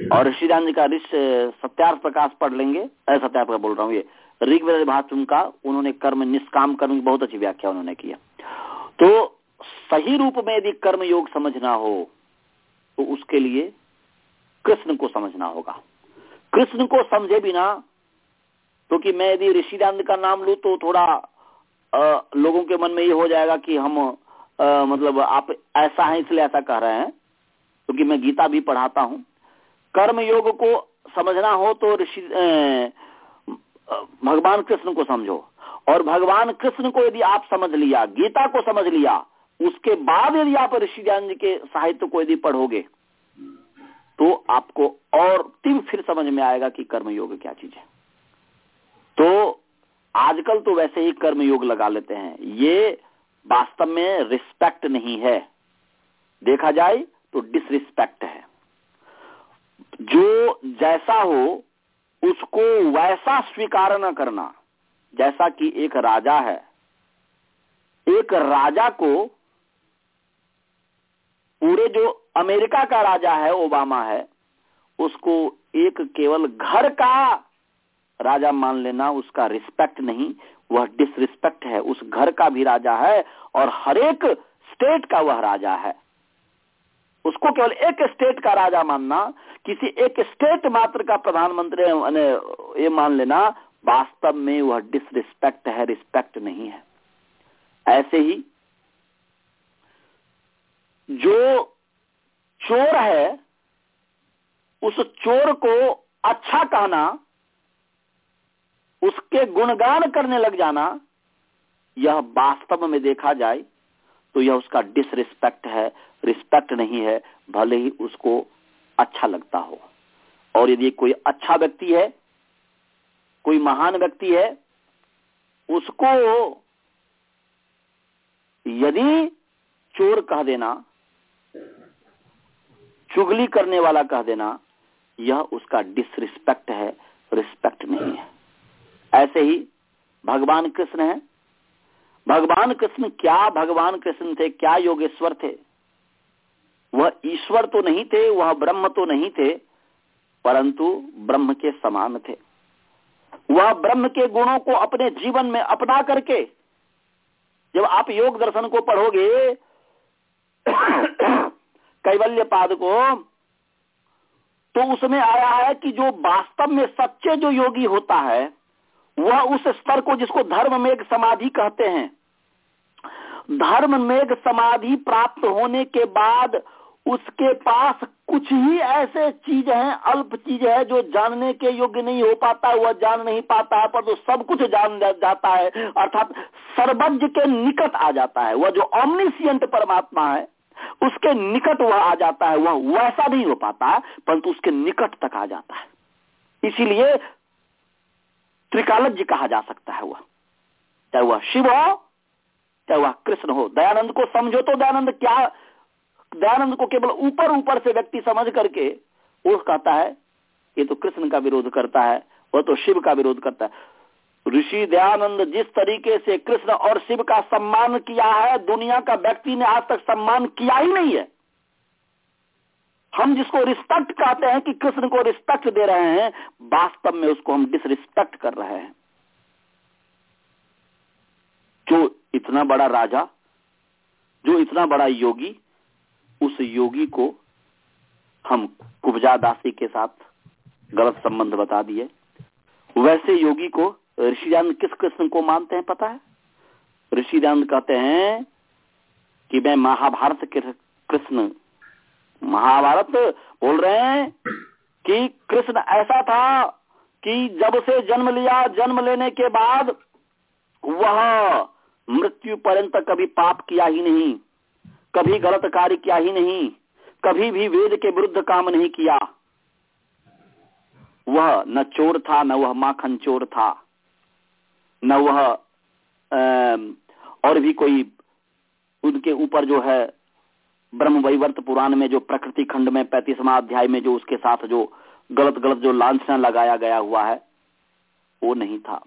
और ऋषिदान जी का ऋष सत्यार्थ प्रकाश पढ़ लेंगे। सत्यार्थ बोल रहा हूँ ये। ऋग्वेद भाषुम का उन्होंने कर्म निष्काम कर्म की बहुत अच्छी व्याख्या उन्होंने किया तो सही रूप में यदि कर्म योग समझना हो तो उसके लिए कृष्ण को समझना होगा। कृष्ण को समझे बिना क्योंकि तो मैं यदि ऋषिदान का नाम लू तो थोड़ा आ, लोगों के मन में ये हो जाएगा कि हम आ, मतलब आप ऐसा है इसलिए ऐसा कह रहे हैं। क्योंकि तो मैं गीता भी पढ़ाता हूँ। कर्म योग को समझना हो तो ऋषि भगवान कृष्ण को समझो। और भगवान कृष्ण को यदि आप समझ लिया, गीता को समझ लिया, उसके बाद यदि आप ऋषि ज्ञान जी के साहित्य को यदि पढ़ोगे तो आपको और तीन फिर समझ में आएगा कि कर्मयोग क्या चीज़ है। तो आजकल तो वैसे ही कर्मयोग लगा लेते हैं। ये वास्तव में रिस्पेक्ट नहीं है। देखा जाए तो डिसरिस्पेक्ट है। जो जैसा हो उसको वैसा स्वीकार न करना, जैसा कि एक राजा है। एक राजा को पूरे जो अमेरिका का राजा है, ओबामा है, उसको एक केवल घर का राजा मान लेना, उसका रिस्पेक्ट नहीं, वह डिसरिस्पेक्ट है। उस घर का भी राजा है और हरेक स्टेट का वह राजा है। उसको केवल एक स्टेट का राजा मानना, किसी एक स्टेट मात्र का प्रधानमंत्री ये मान लेना, वास्तव में वह डिसरिस्पेक्ट है रिस्पेक्ट नहीं है। ऐसे ही जो चोर है, उस चोर को अच्छा कहना, उसके गुणगान करने लग जाना, यह वास्तव में देखा जाए तो यह उसका डिसरिस्पेक्ट है। रिस्पेक्ट नहीं है, भले ही उसको अच्छा लगता हो। और यदि कोई अच्छा व्यक्ति है, कोई महान व्यक्ति है, उसको यदि चोर कह देना, चुगली करने वाला कह देना, यह उसका डिसरिस्पेक्ट है रिस्पेक्ट नहीं है। ऐसे ही भगवान कृष्ण है भगवान कृष्ण क्या भगवान कृष्ण थे, क्या योगेश्वर थे? वह ईश्वर तो नहीं थे, वह ब्रह्म तो नहीं थे, परंतु ब्रह्म के समान थे। वह ब्रह्म के गुणों को अपने जीवन में अपना करके, जब आप योग दर्शन को पढ़ोगे, कैवल्य पाद को तो उसमें आया है कि जो वास्तव में सच्चे जो योगी होता है वह उस स्तर को जिसको धर्म मेघ समाधि कहते हैं। धर्म मेघ समाधि प्राप्त होने के बाद उसके पास कुछ ही ऐसे चीज़ है, अल्प चीज़ है जो जानने के योग्य नहीं हो पाता, वह जान नहीं पाता है, पर तो सब कुछ जान जाता है, अर्थात सर्वज्ञ के निकट आ जाता है। वह जो ऑमनिसियंट परमात्मा है, उसके निकट वह आ जाता है। वह वैसा नहीं हो पाता, परंतु उसके निकट तक आ जाता है। इसीलिए त्रिकालज्य कहा जा सकता है वह। चाहे वह शिव हो, चाहे वह कृष्ण हो, दयानंद को समझो तो दयानंद क्या, दयानंद को केवल ऊपर ऊपर से व्यक्ति समझ करके वो कहता है, ये तो कृष्ण का विरोध करता है, वह तो शिव का विरोध करता है। ऋषि दयानंद जिस तरीके से कृष्ण और शिव का सम्मान किया है, दुनिया का व्यक्ति ने आज तक सम्मान किया ही नहीं है। हम जिसको रिस्पेक्ट कहते हैं कि कृष्ण को रिस्पेक्ट दे रहे हैं, वास्तव में उसको हम डिसरिस्पेक्ट कर रहे हैं। जो इतना बड़ा राजा, जो इतना बड़ा योगी, उस योगी को हम कुब्जा दासी के साथ गलत संबंध बता दिए। वैसे योगी को ऋषिदान किस कृष्ण को मानते हैं पता है? ऋषिदान कहते हैं कि मैं महाभारत के कृष्ण महाभारत बोल रहे हैं कि कृष्ण ऐसा था कि जब से जन्म लिया, जन्म लेने के बाद वह मृत्यु पर्यंत कभी पाप किया ही नहीं, कभी गलत कार्य किया ही नहीं, कभी भी वेद के विरुद्ध काम नहीं किया। वह न चोर था, न वह माखन चोर था, न वह और भी कोई उनके ऊपर जो है ब्रह्म वैवर्त पुराण में जो प्रकृति खंड में पैंतीसवा अध्याय में जो उसके साथ जो गलत गलत जो लांछना लगाया गया हुआ है, वो नहीं था।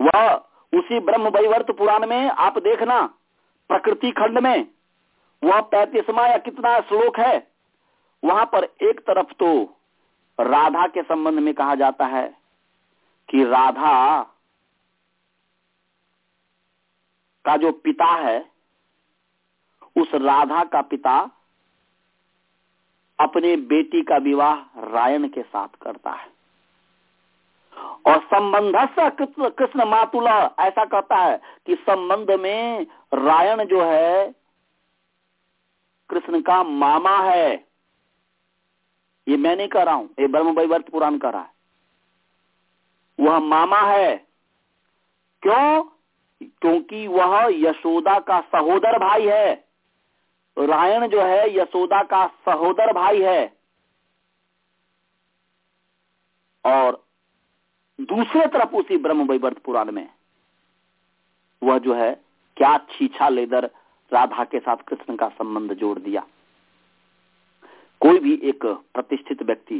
वह उसी ब्रह्म वैवर्त पुराण में आप देखना, प्रकृति खंड में वह पैंतीसवा या कितना श्लोक है, वहाँ पर एक तरफ़ तो राधा के संबंध में कहा जाता है कि राधा का जो पिता है उस राधा का पिता अपने बेटी का विवाह रायन के साथ करता है। और संबंध कृष्ण मातुला ऐसा कहता है कि संबंध में रायन जो है, कृष्ण का मामा है। ये मैं नहीं कह रहा हूँ, ये ब्रह्म वैवर्त पुराण कर रहा है। वह मामा है। क्यों? क्योंकि वह यशोदा का सहोदर भाई है। रायण जो है, यशोदा का सहोदर भाई है। और दूसरे तरफ़ उसी ब्रह्म वैवर्त पुराण में, वह जो है, क्या छीछा लेदर राधा के साथ कृष्ण का संबंध जोड़ दिया। कोई भी एक प्रतिष्ठित व्यक्ति,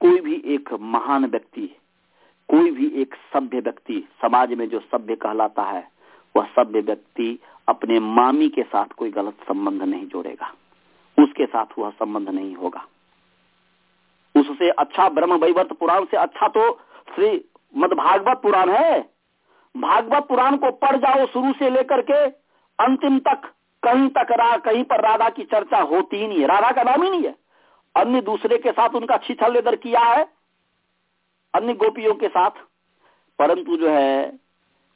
कोई भी एक महान व्यक्ति, कोई भी एक सभ्य व्यक्ति, समाज में जो सभ्य कहलाता है, वह सभ्य व्यक्ति अपने मामी के साथ कोई गलत संबंध नहीं जोड़ेगा। उसके साथ वह संबंध नहीं होगा। उससे अच्छा ब्रह्म वैवर्त पुराण से अच्छा तो श्री मद भागवत पुराण है। भागवत पुराण को पढ़ जाओ शुरू से लेकर के, अंतिम तक, कहीं तक रा, कहीं पर राधा की चर्चा होती ही नहीं है। राधा का नाम ही नहीं है। अन्य दूसरे के साथ उनका छिछल लेदर किया है, अन्य गोपियों के साथ। परंतु जो है,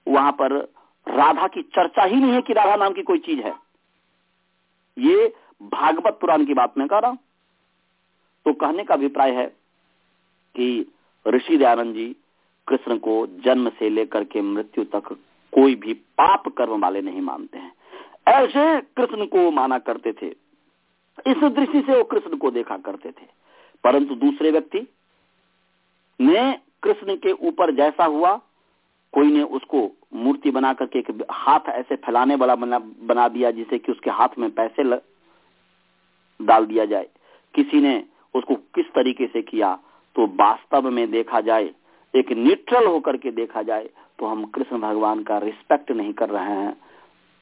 वहाँ पर राधा की चर्चा ही नहीं है कि राधा नाम की कोई चीज़ है। ये भागवत पुराण की बात मैं कर रहा हूँ। तो कहने का अभिप्राय है कि ऋषि दयानंद जी कृष्ण को जन्म से लेकर के मृत्यु तक कोई भी पाप कर्म वाले नहीं मानते हैं। ऐसे कृष्ण को माना करते थे। इस दृष्टि से वो कृष्ण को देखा करते थे। परंतु दूसरे व्यक्ति ने कृष्ण के ऊपर जैसा हुआ कोई ने उसको मूर्ति बना करके एक हाथ ऐसे फैलाने वाला बना, बना दिया जिसे कि उसके हाथ में पैसे ल, डाल दिया जाए। किसी ने उसको किस तरीके से किया तो वास्तव में देखा जाए एक न्यूट्रल होकर के देखा जाए तो हम कृष्ण भगवान का रिस्पेक्ट नहीं कर रहे हैं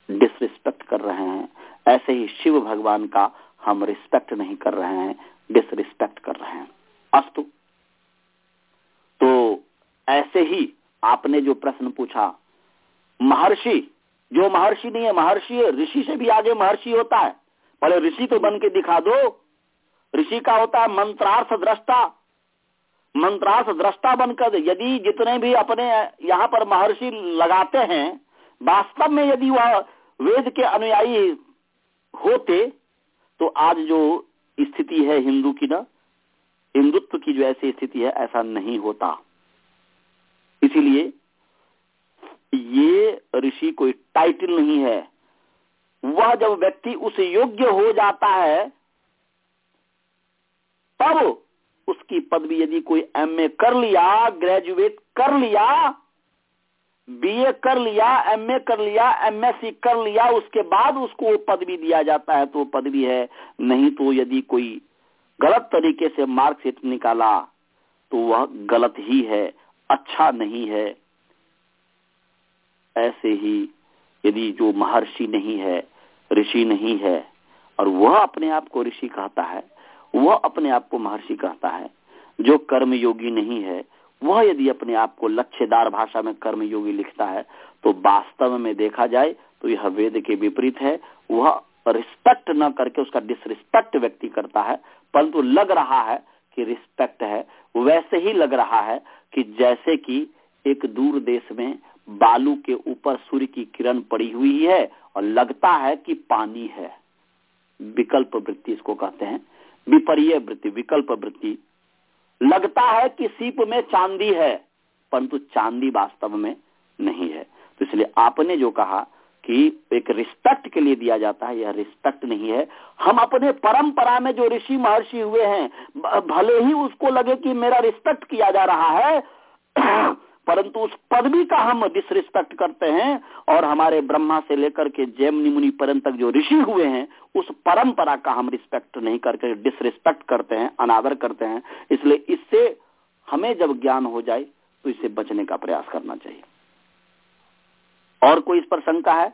डिसरिस्पेक्ट कर रहे हैं। ऐसे ही शिव भगवान का हम रिस्पेक्ट नहीं कर रहे हैं डिसरिस्पेक्ट कर रहे हैं। अस्तु। तो ऐसे ही आपने जो प्रश्न पूछा, महर्षि, जो महर्षि नहीं है, महर्षि ऋषि से भी आगे महर्षि होता है। पहले ऋषि तो बन के दिखा दो। ऋषि का होता है मंत्रार्थ दृष्टा। मंत्रार्थ दृष्टा बनकर यदि जितने भी अपने यहाँ पर महर्षि लगाते हैं, वास्तव में यदि वह वेद के अनुयायी होते तो आज जो स्थिति है हिंदू की ना, हिंदुत्व की जो ऐसी स्थिति है, ऐसा नहीं होता। इसीलिए ये ऋषि कोई टाइटल नहीं है। वह जब व्यक्ति उस योग्य हो जाता है, तब उसकी पदवी यदि कोई एमए कर लिया ग्रेजुएट कर लिया बीए कर लिया एमए कर लिया एमएससी कर लिया, उसके बाद उसको पदवी दिया जाता है तो पदवी है। नहीं तो यदि कोई गलत तरीके से मार्कशीट निकाला तो वह गलत ही है। अच्छा नहीं है, ऐसे ही यदि जो महर्षि नहीं है, ऋषि नहीं है, और वह अपने आप को ऋषि कहता है, वह अपने आप को महर्षि कहता है, जो कर्म योगी नहीं है, वह यदि अपने आप को लक्ष्यदार भाषा में कर्म योगी लिखता है तो वास्तव में देखा जाए तो यह वेद के विपरीत है, वह रिस्पेक्ट न करके उसका डिसरिस्पेक्ट व्यक्ति करता है, परंतु लग रहा है कि रिस्पेक्ट है, वैसे ही लग रहा है कि जैसे कि एक दूर देश में बालू के ऊपर सूर्य की किरण पड़ी हुई है और लगता है कि पानी है। विकल्प वृत्ति इसको कहते हैं। विपरीय वृत्ति, विकल्प वृत्ति। लगता है कि सीप में चांदी है, परंतु चांदी वास्तव में नहीं है। तो इसलिए आपने जो कहा कि एक रिस्पेक्ट के लिए दिया जाता है, यह रिस्पेक्ट नहीं है। हम अपने परंपरा में जो ऋषि महर्षि हुए हैं भले ही उसको लगे कि मेरा रिस्पेक्ट किया जा रहा है, परंतु उस पदवी का हम डिसरिस्पेक्ट करते हैं और हमारे ब्रह्मा से लेकर के जैमनी मुनि पर्यंत तक जो ऋषि हुए हैं, उस परंपरा का हम रिस्पेक्ट नहीं करके डिसरिस्पेक्ट करते हैं, अनादर करते हैं। इसलिए इससे हमें जब ज्ञान हो जाए तो इससे बचने का प्रयास करना चाहिए। और कोई इस पर शंका है?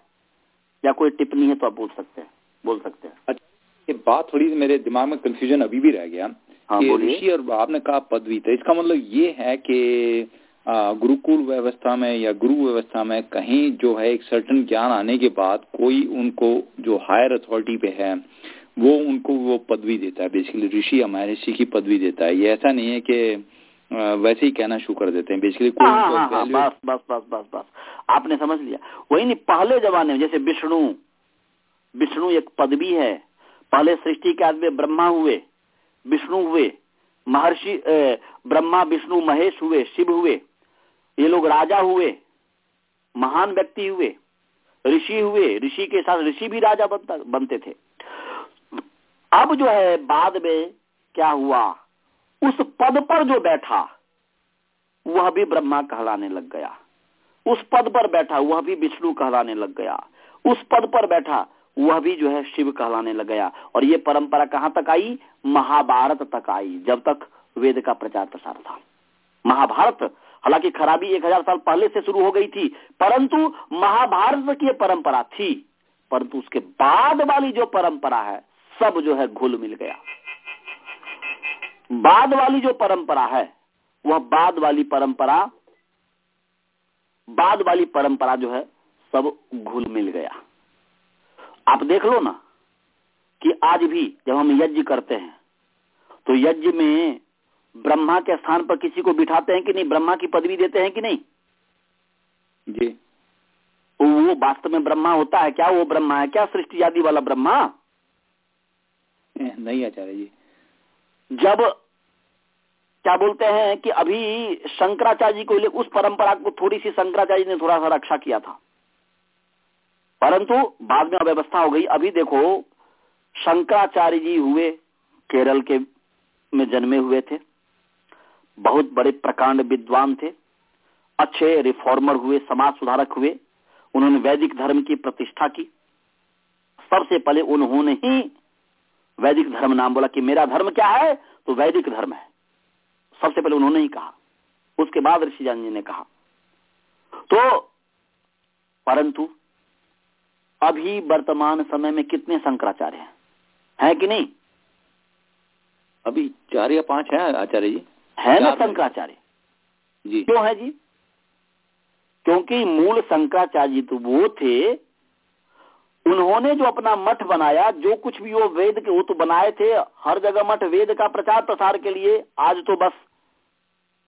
या कोई टिप्पणी है तो आप बोल सकते हैं बोल सकते हैं। अच्छा ये बात थोड़ी मेरे दिमाग में कंफ्यूजन अभी भी रह गया। हाँ, कि ऋषि और आपने कहा पदवी तो इसका मतलब ये है कि गुरुकुल व्यवस्था में या गुरु व्यवस्था में कहीं जो है एक सर्टन ज्ञान आने के बाद कोई उनको जो हायर अथॉरिटी पे है वो उनको वो पदवी देता है। बेसिकली ऋषि या महर्षि की पदवी देता है। ये ऐसा नहीं है कि वैसे ही कहना शुरू कर देते हैं। बेसिकली कोई हाँ, हाँ, हाँ, बस बस बस बस बस। आपने समझ लिया। वही नहीं पहले जमाने में जैसे विष्णु। विष्णु एक पदवी है। पहले सृष्टि के आदमी ब्रह्मा हुए। विष्णु हुए। महर्षि ब्रह्मा विष्णु महेश हुए शिव हुए। ये लोग राजा हुए। महान व्यक्ति हुए। ऋषि हुए। ऋषि के साथ ऋषि भी राजा बनता बनते थे। अब जो है बाद में क्या हुआ? उस पद पर जो बैठा, वह भी ब्रह्मा कहलाने लग गया। उस पद पर बैठा, वह भी विष्णु कहलाने लग गया। उस पद पर बैठा, वह भी जो है शिव कहलाने लग गया। और ये परंपरा कहाँ तक आई? महाभारत तक आई, जब तक वेद का प्रचार प्रसार था। महाभारत, हालाँकि खराबी एक हज़ार साल पहले से शुरू हो गई थी, परंतु महाभारत की परंपरा थी। परंतु उसके बाद वाली जो परंपरा है, सब जो है घुल मिल गया। बाद वाली जो परंपरा है वह बाद वाली परंपरा बाद वाली परंपरा जो है सब घुल मिल गया। आप देख लो ना कि आज भी जब हम यज्ञ करते हैं तो यज्ञ में ब्रह्मा के स्थान पर किसी को बिठाते हैं कि नहीं? ब्रह्मा की पदवी देते हैं कि नहीं? जी। वो वास्तव में ब्रह्मा होता है क्या? वो ब्रह्मा है क्या? सृष्टि आदि वाला ब्रह्मा? नहीं आचार्य जी। जब, क्या बोलते हैं कि अभी शंकराचार्य जी को ले उस परंपरा को थोड़ी सी शंकराचार्य ने थोड़ा सा रक्षा किया था। परंतु बाद में अव्यवस्था हो गई। अभी देखो, शंकराचार्य जी हुए, केरल के में जन्मे हुए थे। बहुत बड़े प्रकांड विद्वान थे। अच्छे रिफॉर्मर हुए, समाज सुधारक हुए। उन्होंने वैदिक धर्म की प्रतिष्ठा की। सबसे पहले उन्होंने ही वैदिक धर्म नाम बोला कि मेरा धर्म क्या है? तो वैदिक धर्म है। सबसे पहले उन्होंने ही कहा। उसके बाद ऋषिजान जी ने कहा। तो परंतु अभी वर्तमान समय में कितने शंकराचार्य हैं? है कि नहीं? अभी चार या पाँच है आचार्य जी। है ना शंकराचार्य? जी। क्यों है जी? क्योंकि मूल शंकराचार्य जी तो वो थे उन्होंने जो अपना मठ बनाया, जो कुछ भी वो वेद के वो तो बनाए थे, हर जगह मठ वेद का प्रचार प्रसार के लिए, आज तो बस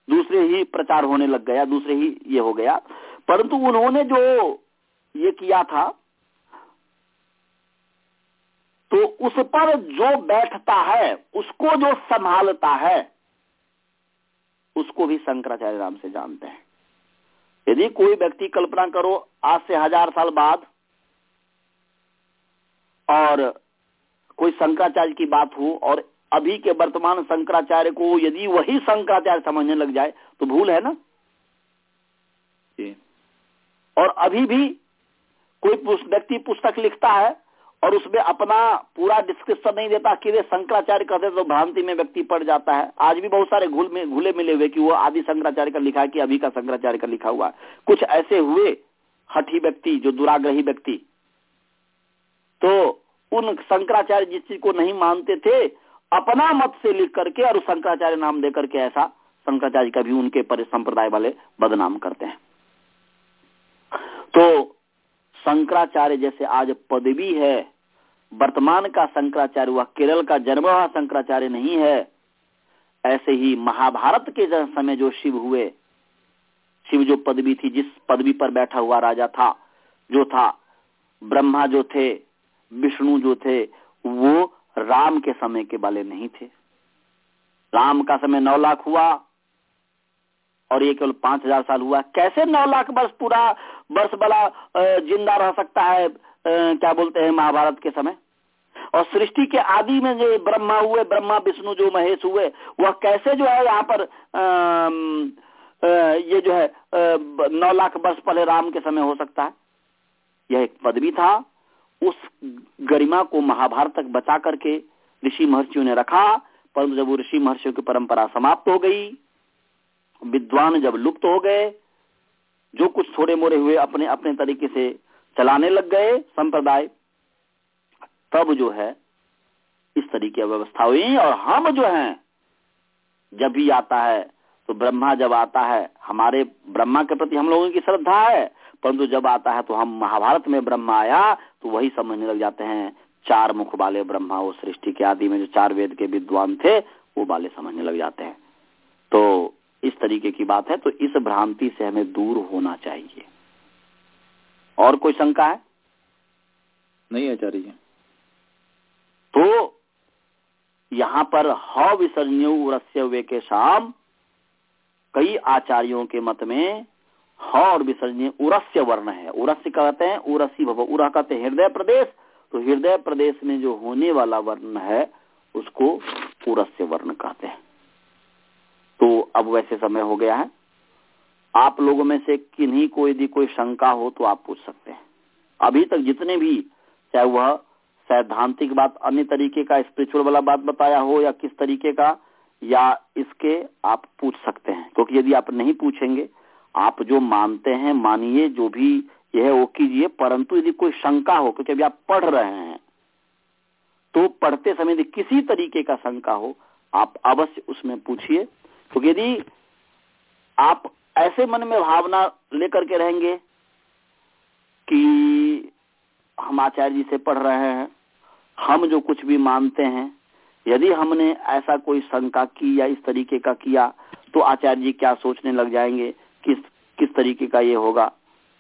दूसरे ही प्रचार होने लग गया, दूसरे ही ये हो गया। परंतु उन्होंने जो ये किया था तो उस पर जो बैठता है, उसको जो संभालता है, उसको भी शंकराचार्य राम से जानते हैं। यदि कोई व्यक्ति कल्पना करो, आज से हज़ार साल बाद और कोई शंकराचार्य की बात हो, और अभी के वर्तमान शंकराचार्य को यदि वही शंकराचार्य समझने लग जाए तो भूल है ना? और अभी भी कोई व्यक्ति पुस्तक लिखता है, और उसमें अपना पूरा डिस्क्रिप्शन नहीं देता कि वे शंकराचार्य कहते तो भ्रांति में व्यक्ति पड़ जाता है। आज भी बहुत सारे घुल में, घुले मिले हुए कि वो आदि शंकराचार्य का लिखा है कि अभी का शंकराचार्य का लिखा हुआ है। कुछ ऐसे हुए हठी व्यक्ति, जो दुराग्रही व्यक्ति तो उन शंकराचार्य जिस चीज़ को नहीं मानते थे, अपना मत से लिख करके और शंकराचार्य नाम दे करके ऐसा शंकराचार्य का भी उनके पर संप्रदाय वाले बदनाम करते हैं। तो शंकराचार्य जैसे आज पदवी है, वर्तमान का शंकराचार्य हुआ, केरल का जन्म हुआ शंकराचार्य नहीं है, ऐसे ही महाभारत के समय जो शिव हुए, शिव जो पदवी थी, जिस पदवी पर बैठा हुआ राजा था, जो था, ब्रह्मा जो थे विष्णु जो थे, वो राम के समय के वाले नहीं थे। राम का समय नौ लाख हुआ और ये केवल पाँच हज़ार साल हुआ। कैसे नौ लाख वर्ष पूरा वर्ष वाला ज़िंदा रह सकता है क्या बोलते हैं महाभारत के समय? और सृष्टि के आदि में जो ब्रह्मा हुए, ब्रह्मा, विष्णु जो महेश हुए, वह कैसे जो है यहाँ पर ये जो है नौ लाख वर्ष पहले राम के समय हो सकता है? यह एक पदवी था। उस गरिमा को महाभारत तक बचा करके ऋषि महर्षियों ने रखा। परंतु जब वो ऋषि महर्षियों की परंपरा समाप्त हो गई, विद्वान जब लुप्त हो गए, जो कुछ थोड़े मोरे हुए अपने अपने तरीके से चलाने लग गए संप्रदाय, तब जो है इस तरीके की व्यवस्था हुई और हम जो हैं, जब भी आता है तो ब्रह्मा जब आता है, हमारे ब्रह्मा के प्रति हम लोगों की श्रद्धा है। परंतु जब आता है तो हम महाभारत में ब्रह्मा आया तो वही समझने लग जाते हैं चार मुख वाले ब्रह्मा वो सृष्टि के आदि में जो चार वेद के विद्वान थे वो वाले समझने लग जाते हैं। तो इस तरीके की बात है तो इस भ्रांति से हमें दूर होना चाहिए। और कोई शंका है? नहीं आचार्य तो यहाँ पर ह रस्य वे के शाम कई आचार्यों के मत में ह और विसर्जनीय उरस्य वर्ण है। उरस्य कहते हैं? उरसी भव, उरा कहते हैं हृदय प्रदेश। तो हृदय प्रदेश में जो होने वाला वर्ण है, उसको उरस्य वर्ण कहते हैं। तो अब वैसे समय हो गया है। आप लोगों में से किन्हीं को यदि कोई शंका हो तो आप पूछ सकते हैं। अभी तक जितने भी, चाहे वह सैद्धांतिक बात, अन्य तरीके का स्पिरिचुअल वाला बात बताया हो, या किस तरीके का, या इसके आप पूछ सकते हैं। क्योंकि यदि आप नहीं पूछेंगे आप जो मानते हैं, मानिए, जो भी यह वो कीजिए, परंतु यदि कोई शंका हो, क्योंकि अभी आप पढ़ रहे हैं तो पढ़ते समय यदि किसी तरीके का शंका हो, आप अवश्य उसमें पूछिए, क्योंकि यदि आप ऐसे मन में भावना लेकर के रहेंगे कि हम आचार्य जी से पढ़ रहे हैं, हम जो कुछ भी मानते हैं, यदि हमने ऐसा कोई शंका की या इस तरीके का किया तो आचार्य जी क्या सोचने लग जाएँगे? किस किस तरीके का ये होगा?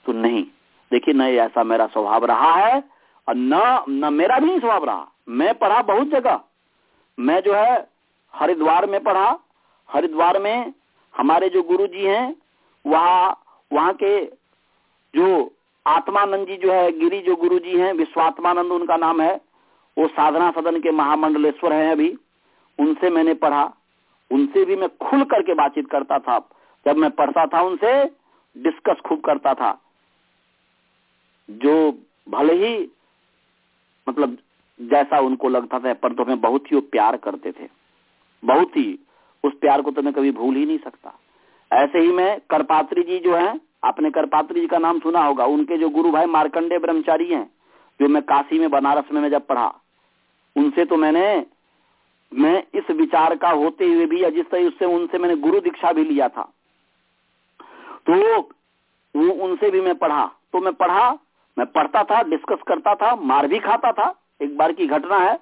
तो नहीं। देखिए, न ऐसा मेरा स्वभाव रहा है और न न मेरा भी नहीं स्वभाव रहा। मैं पढ़ा बहुत जगह। मैं जो है, हरिद्वार में पढ़ा। हरिद्वार में हमारे जो गुरु जी हैं, वहाँ वहाँ के जो आत्मानंद जी जो है, गिरी जो गुरु जी हैं, विश्वात्मानंद उनका नाम है, वो साधना सदन के महामंडलेश्वर हैं अभी। उनसे मैंने पढ़ा। उनसे भी मैं खुल करके बातचीत करता था। जब मैं पढ़ता था उनसे डिस्कस खूब करता था। जो भले ही मतलब जैसा उनको लगता था, पर तो हमें बहुत ही वो प्यार करते थे। बहुत ही, उस प्यार को तो मैं कभी भूल ही नहीं सकता। ऐसे ही मैं करपात्री जी जो है, आपने करपात्री जी का नाम सुना होगा, उनके जो गुरु भाई मार्कंडे ब्रह्मचारी हैं, जो मैं काशी में बनारस में मैं जब पढ़ा, उनसे तो मैंने, मैं इस विचार का होते हुए भी या जिस तरह उससे उनसे मैंने गुरु दीक्षा भी लिया था। तो वो उनसे भी मैं पढ़ा। तो मैं पढ़ा, मैं पढ़ता था डिस्कस करता था, मार भी खाता था। एक बार की घटना है।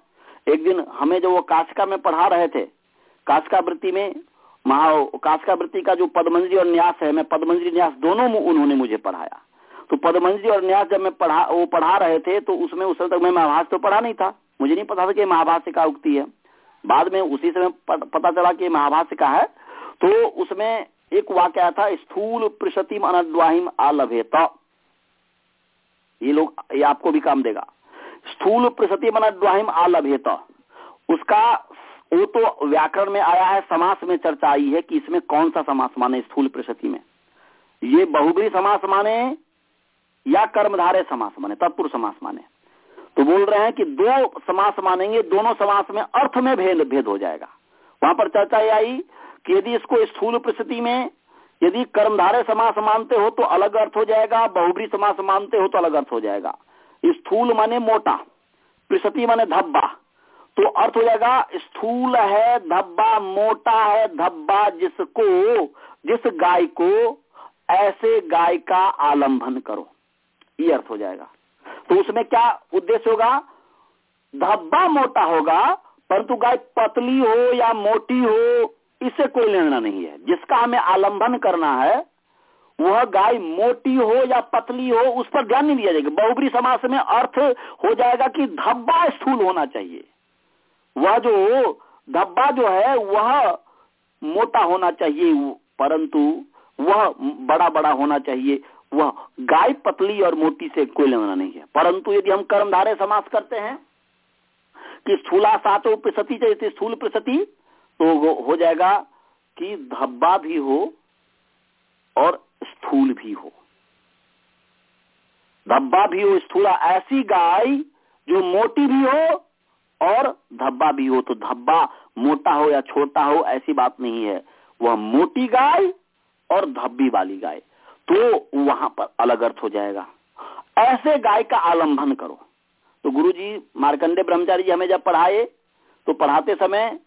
एक दिन हमें जो वो काशका में पढ़ा रहे थे काशका वृत्ति में, महा काशका वृत्ति का जो पदमंजरी और न्यास है, मैं पदमंजरी न्यास दोनों उन्होंने मुझे पढ़ाया। तो पदमंजरी और न्यास जब मैं पढ़ा, वो पढ़ा रहे थे तो उसमें उस तक मैं महाभाष तो पढ़ा नहीं था। मुझे नहीं पता था कि महाभाष्य का उक्ति है। बाद में उसी समय पता चला कि महाभाष्य का है। तो उसमें एक वाक्य था, स्थूल प्रसतिम अनद्वाहिम आलभेत। ये लोग, ये आपको भी काम देगा। स्थूल प्रसतिम अनद्वाहिम आलभेत। उसका, वो तो व्याकरण में आया है, समास में चर्चा आई है कि इसमें कौन सा समास माने स्थूल प्रसति में। ये बहुबरी समास माने या कर्मधारे समास माने तत्पुरुष समास माने। तो बोल रहे हैं कि दो समास मानेंगे, दोनों समास में अर्थ में भेद भेद हो जाएगा। वहाँ पर चर्चा आई कि यदि इसको स्थूल प्रस्थिति में यदि कर्मधारे समास मानते हो तो अलग अर्थ हो जाएगा बहुबरी समास मानते हो तो अलग अर्थ हो जाएगा। स्थूल माने मोटा प्रसति माने धब्बा। तो अर्थ हो जाएगा, स्थूल है, धब्बा मोटा है, धब्बा जिसको, जिस गाय को ऐसे गाय का आलंबन करो। ये अर्थ हो जाएगा। तो उसमें क्या उद्देश्य होगा? धब्बा मोटा होगा, परंतु गाय पतली हो या मोटी हो इससे कोई लेना नहीं है। जिसका हमें आलंबन करना है, वह गाय मोटी हो या पतली हो, उस पर ध्यान नहीं दिया जाएगा। बहुबरी समास में अर्थ हो जाएगा कि धब्बा स्थूल होना चाहिए। वह जो धब्बा जो है, वह मोटा होना चाहिए, परंतु वह बड़ा बड़ा होना चाहिए। वह गाय पतली और मोटी से कोई लेना नहीं है। परंतु यदि हम कर्मधारे समास करते हैं, कि स्थूला सातो प्रसति स्थूल प्रसति तो हो जाएगा कि धब्बा भी हो और स्थूल भी हो। धब्बा भी हो, स्थूला। ऐसी गाय जो मोटी भी हो और धब्बा भी हो तो धब्बा मोटा हो या छोटा हो, ऐसी बात नहीं है। वह मोटी गाय और धब्बी वाली गाय। तो वहाँ पर अलग अर्थ हो जाएगा। ऐसे गाय का आलंबन करो। तो गुरुजी मार्कंडे ब्रह्मचारी जी हमें जब पढ़ाए तो पढ़ाते समय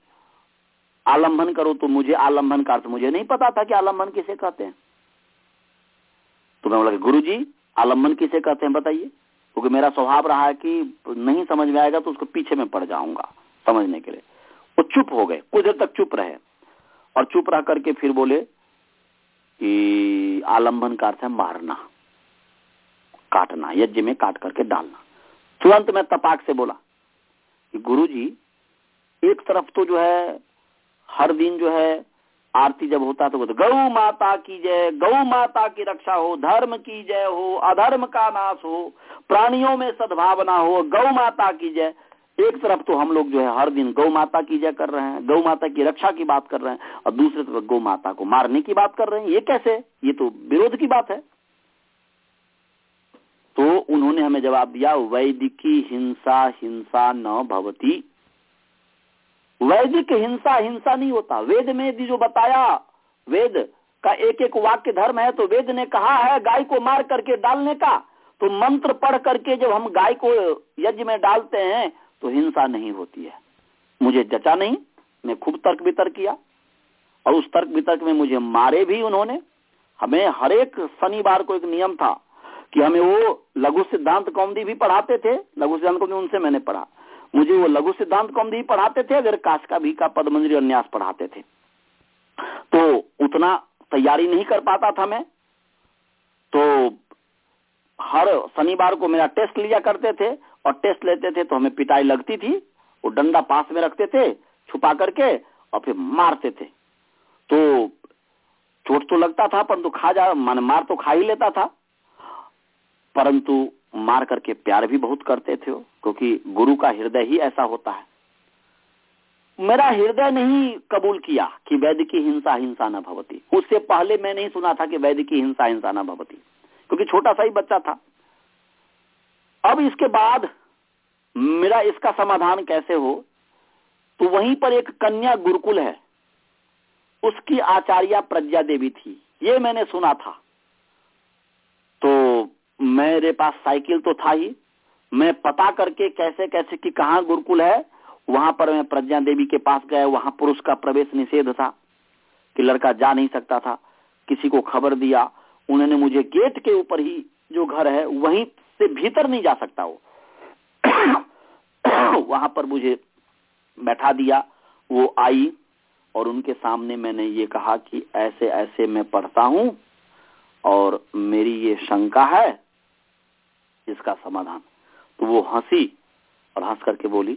आलंबन करो तो मुझे आलंबन का अर्थ, मुझे नहीं पता था कि आलंबन किसे कहते हैं। तो मैं बोला गुरु जी आलंबन किसे कहते हैं बताइए। क्योंकि मेरा स्वभाव रहा है कि नहीं समझ में आएगा तो उसको पीछे में पड़ जाऊँगा समझने के लिए। वो चुप हो गए, कुछ देर तक चुप रहे। और चुप रह करके फिर बोले कि आलंबन का अर्थ है मारना, काटना, यज्ञ में काट करके डालना। तुरंत मैं तपाक से बोला कि गुरु जी एक तरफ़ तो जो है हर दिन जो है, आरती जब होता तो तो गौ माता की जय, गौ माता की रक्षा हो, धर्म की जय हो, अधर्म का नाश हो, प्राणियों में सद्भावना हो, गौ माता की जय। एक तरफ़ तो हम लोग जो है हर दिन गौ माता की जय कर रहे हैं, गौ माता की रक्षा की बात कर रहे हैं, और दूसरे तरफ़ गौ माता को मारने की बात कर रहे हैं। ये कैसे? ये तो विरोध की बात है। तो उन्होंने हमें जवाब दिया, वैदिकी हिंसा हिंसा न भवती। वैदिक हिंसा हिंसा नहीं होता। वेद में यदि जो बताया, वेद का एक एक वाक्य धर्म है तो वेद ने कहा है गाय को मार करके डालने का। तो मंत्र पढ़ करके जब हम गाय को यज्ञ में डालते हैं तो हिंसा नहीं होती है। मुझे जचा नहीं, मैं खूब तर्क वितर्क किया, और उस तर्क वितर्क में मुझे मारे भी उन्होंने। हमें हर एक शनिवार को एक नियम था कि हमें वो लघु सिद्धांत कौमदी भी पढ़ाते थे, लघु सिद्धांत कौमदी उनसे मैंने पढ़ा। मुझे वो लघु सिद्धांत कौमदी पढ़ाते थे, अगर काशका भी का पद मंजरी और न्यास पढ़ाते थे। तो उतना तैयारी नहीं कर पाता था मैं। तो हर शनिवार को मेरा टेस्ट लिया करते थे, और टेस्ट लेते थे तो हमें पिटाई लगती थी, वो डंडा पास में रखते थे, छुपा करके, और फिर मारते थे। तो चोट तो लगता था परंतु खा जा, मान मार तो खा ही लेता था। परंतु मार करके प्यार भी बहुत करते थे क्योंकि गुरु का हृदय ही ऐसा होता है। मेरा हृदय नहीं कबूल किया कि वैद्य की हिंसा हिंसा न भवती। उससे पहले मैं नहीं सुना था कि वैद्य की हिंसा हिंसा न भवती, क्योंकि छोटा सा ही बच्चा था। अब इसके बाद मेरा इसका समाधान कैसे हो? तो वहीं पर एक कन्या गुरुकुल है, उसकी आचार्य प्रज्ञा देवी थी। ये मैंने सुना था। मेरे पास साइकिल तो था ही। मैं पता करके कैसे कैसे कि कहा गुरुकुल है, वहाँ पर मैं प्रज्ञा देवी के पास गया, वहाँ पुरुष का प्रवेश निषेध था कि लड़का जा नहीं सकता था। किसी को खबर दिया, उन्होंने मुझे गेट के ऊपर ही जो घर है, वहीं से भीतर नहीं जा सकता वो। वहाँ पर मुझे बैठा दिया, वो आई, और उनके सामने मैंने ये कहा कि ऐसे ऐसे मैं पढ़ता हूँ, और मेरी ये शंका है इसका समाधान। तो वो हँसी और हंस करके बोली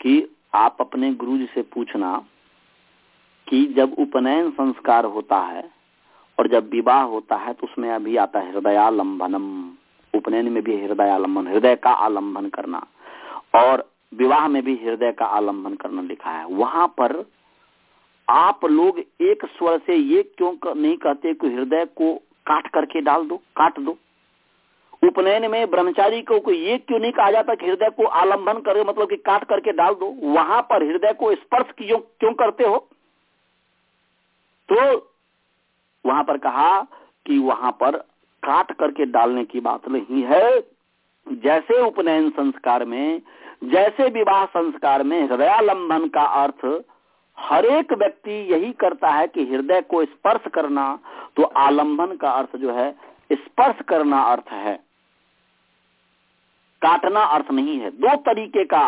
कि आप अपने गुरु जी से पूछना कि जब उपनयन संस्कार होता है और जब विवाह होता है तो उसमें अभी आता है हृदयालंबनम। उपनयन में भी हृदयालंबन, हृदय का आलंबन करना। और विवाह में भी हृदय का आलंबन करना लिखा है। वहाँ पर आप लोग एक स्वर से ये क्यों नहीं कहते कि हृदय को काट करके डाल दो, काट दो? उपनयन में ब्रह्मचारी को ये क्यों नहीं कहा जाता कि हृदय को आलंबन करे मतलब कि काट करके डाल दो? वहाँ पर हृदय को स्पर्श क्यों क्यों करते हो? तो वहाँ पर कहा कि वहाँ पर काट करके डालने की बात नहीं है। जैसे उपनयन संस्कार में, जैसे विवाह संस्कार में हृदयालंबन का अर्थ हर एक व्यक्ति यही करता है कि हृदय को स्पर्श करना तो आलंबन का अर्थ जो है, स्पर्श करना अर्थ है। काटना अर्थ नहीं है। दो तरीके का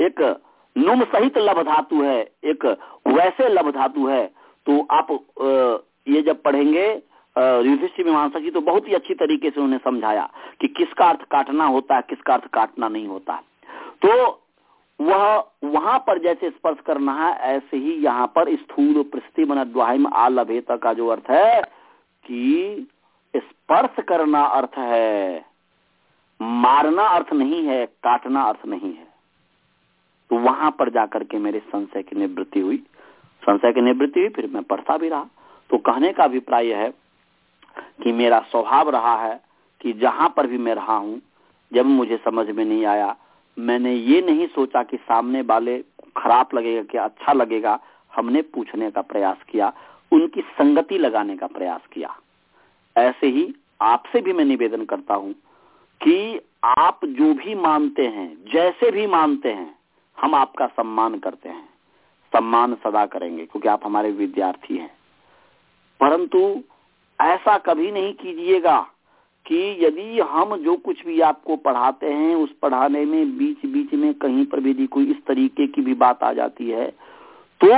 एक नुम सहित लभ धातु है, एक वैसे लभ धातु है। तो आप ये जब पढ़ेंगे मीमांसा जी तो बहुत ही अच्छी तरीके से उन्हें समझाया कि किसका अर्थ काटना होता है, किसका अर्थ काटना नहीं होता। तो वह वहाँ पर जैसे स्पर्श करना है, ऐसे ही यहाँ पर स्थूल प्रस्ति मन द्वाहिम आलभेता का जो अर्थ है कि स्पर्श करना अर्थ है। मारना अर्थ नहीं है, काटना अर्थ नहीं है। तो वहाँ पर जाकर के मेरे संशय की निवृत्ति हुई। संशय की निवृत्ति हुई, फिर मैं पढ़ता भी रहा। तो कहने का अभिप्राय है कि मेरा स्वभाव रहा है कि जहाँ पर भी मैं रहा हूँ, जब मुझे समझ में नहीं आया, मैंने ये नहीं सोचा कि सामने वाले खराब लगेगा कि अच्छा लगेगा, हमने पूछने का प्रयास किया, उनकी संगति लगाने का प्रयास किया। ऐसे ही आपसे भी मैं निवेदन करता हूँ कि आप जो भी मानते हैं, जैसे भी मानते हैं, हम आपका सम्मान करते हैं। सम्मान सदा करेंगे, क्योंकि आप हमारे विद्यार्थी हैं। परंतु ऐसा कभी नहीं कीजिएगा कि यदि हम जो कुछ भी आपको पढ़ाते हैं, उस पढ़ाने में बीच बीच में कहीं पर भी कोई इस तरीके की भी बात आ जाती है तो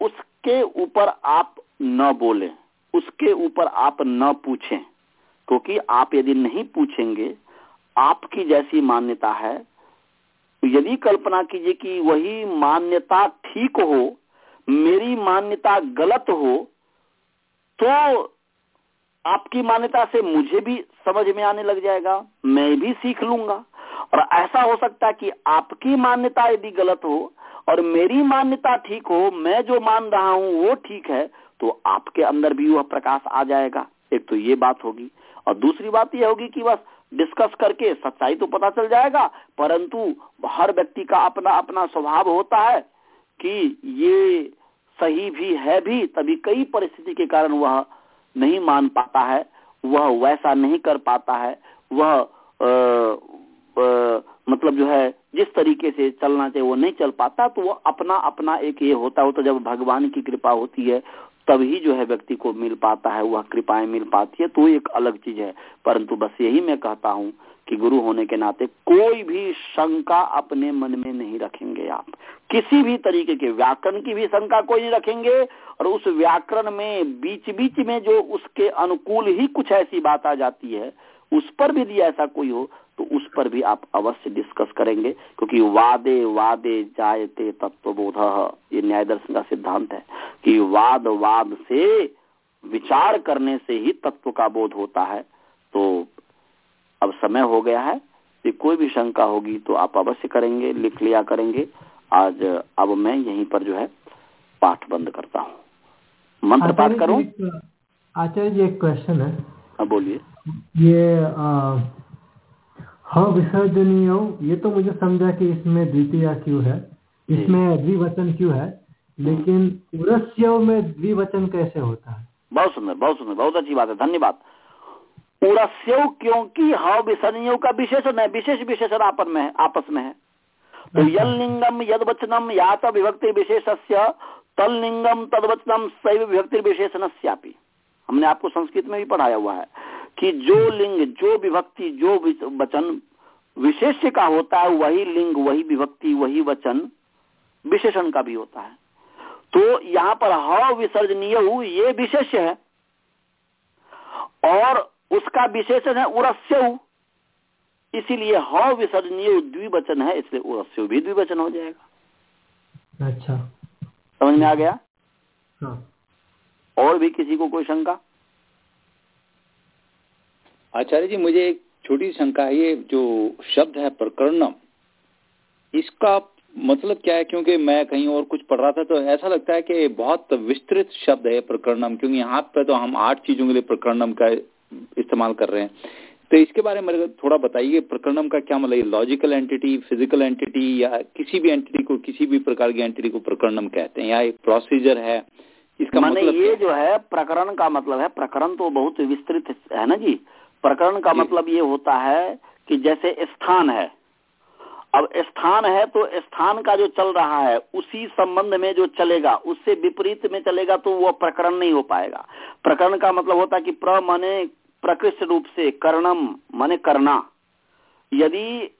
उसके ऊपर आप न बोलें, उसके ऊपर आप न पूछें। क्योंकि आप यदि नहीं पूछेंगे, आपकी जैसी मान्यता है, यदि कल्पना कीजिए कि वही मान्यता ठीक हो, मेरी मान्यता गलत हो तो आपकी मान्यता से मुझे भी समझ में आने लग जाएगा, मैं भी सीख लूँगा। और ऐसा हो सकता है कि आपकी मान्यता यदि गलत हो और मेरी मान्यता ठीक हो, मैं जो मान रहा हूँ वो ठीक है तो आपके अंदर भी वह प्रकाश आ जाएगा। एक तो ये बात होगी। और दूसरी बात यह होगी कि बस डिस्कस करके सच्चाई तो पता चल जाएगा परंतु हर व्यक्ति का अपना अपना स्वभाव होता है कि ये सही भी है भी तभी कई परिस्थिति के कारण वह नहीं मान पाता है वह वैसा नहीं कर पाता है वह आ, आ, मतलब जो है जिस तरीके से चलना चाहिए वो नहीं चल पाता तो वो अपना अपना एक ये होता हो तो जब भगवान की कृपा होती है तभी जो है व्यक्ति को मिल पाता है, वह कृपाएँ मिल पाती है तो एक अलग चीज़ है। परंतु बस यही मैं कहता हूँ कि गुरु होने के नाते कोई भी शंका अपने मन में नहीं रखेंगे आप। किसी भी तरीके के व्याकरण की भी शंका कोई नहीं रखेंगे और उस व्याकरण में बीच बीच में जो उसके अनुकूल ही कुछ ऐसी बात आ जाती है, उस पर भी यदि ऐसा कोई हो तो उस पर भी आप अवश्य डिस्कस करेंगे, क्योंकि वादे वादे जायते तत्वबोध, ये न्याय दर्शन का सिद्धांत है। कि वाद वाद से विचार करने से ही तत्व का बोध होता है। तो अब समय हो गया है कि कोई भी शंका होगी तो आप अवश्य करेंगे लिख लिया करेंगे। आज अब मैं यहीं पर जो है पाठ बंद करता हूँ। मंत्र पाठ करूँ? आचार्य जी एक क्वेश्चन है। हाँ बोलिए। ये हाँ विसर्जनीय ये तो मुझे समझा कि इसमें द्वितीय क्यों है इसमें द्विवचन क्यों है? लेकिन उरस्य में द्विवचन कैसे होता है? बहुत सुंदर बहुत सुंदर बहुत अच्छी बात है धन्यवाद। उड़स्यव क्योंकि ह विसर्जनीय का विशेषण है विशेष विशेषण आपस में है आपस में है। तो अच्छा। यल लिंगम यद वचनम या तो विभक्ति विशेष तल लिंगम तद वचनम सैव विभक्ति विशेषण हमने आपको संस्कृत में भी पढ़ाया हुआ है कि जो लिंग जो विभक्ति जो वचन विशेष्य का होता है वही लिंग वही विभक्ति वही वचन विशेषण का भी होता है। तो यहाँ पर ह विसर्जनीय ये विशेष्य है। और उसका विशेषण है उरस्य इसीलिए ह विसर्जनीय द्विवचन है इसलिए उरस्य भी द्विवचन हो जाएगा। अच्छा। समझ में आ गया? हाँ। और भी किसी को कोई शंका? आचार्य जी मुझे एक छोटी शंका है ये जो शब्द है प्रकरणम इसका मतलब क्या है क्योंकि मैं कहीं और कुछ पढ़ रहा था तो ऐसा लगता है कि बहुत विस्तृत शब्द है प्रकरणम क्योंकि यहाँ पे तो हम आठ चीज़ों के लिए प्रकरणम का इस्तेमाल कर रहे हैं। तो इसके बारे में थोड़ा बताइए प्रकरणम का क्या मतलब लॉजिकल एंटिटी फ़िज़िकल एंटिटी या किसी भी एंटिटी को किसी भी प्रकार की एंटिटी को प्रकरणम कहते हैं या एक प्रोसीजर है? इसका मतलब ये जो है प्रकरण का मतलब है प्रकरण तो बहुत विस्तृत है ना जी? प्रकरण का मतलब ये होता है कि जैसे स्थान है अब स्थान है तो स्थान का जो चल रहा है, उसी संबंध में जो चलेगा, उससे विपरीत में चलेगा तो वह प्रकरण नहीं हो पाएगा। प्रकरण का मतलब होता है कि प्र माने प्रकृष्ट रूप से कर्णम माने करना यदि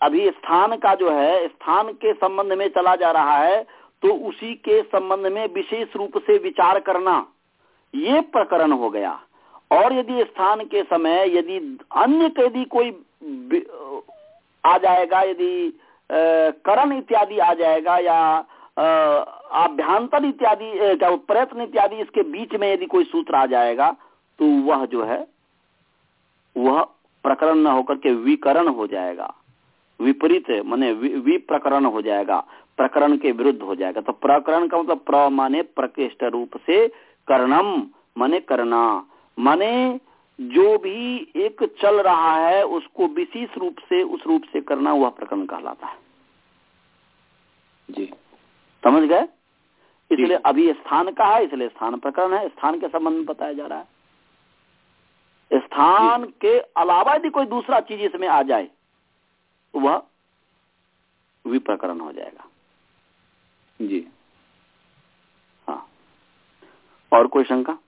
अभी स्थान का जो है, स्थान के संबंध में चला जा रहा है तो उसी के संबंध में विशेष रूप से विचार करना, ये प्रकरण हो गया। और यदि स्थान के समय, यदि अन्य यदि कोई आ जाएगा, यदि करण इत्यादि आ जाएगा या आभ्यंतर इत्यादि क्या प्रयत्न इत्यादि इसके बीच में यदि कोई सूत्र आ जाएगा तो वह जो है, वह प्रकरण न होकर के विकरण हो जाएगा। विपरीत, माने विप्रकरण हो जाएगा, प्रकरण के विरुद्ध हो जाएगा। तो प्रकरण का मतलब प्र माने प्रकृष्ट रूप से करणम, माने करना माने जो भी एक चल रहा है उसको विशेष रूप से उस रूप से करना वह प्रकरण कहलाता है। जी। समझ गए? इसलिए अभी स्थान का है? इसलिए स्थान प्रकरण है। स्थान के संबंध में बताया जा रहा है। स्थान के अलावा यदि कोई दूसरा चीज़ इसमें आ जाए तो वह विप्रकरण हो जाएगा। जी। हाँ। और कोई शंका?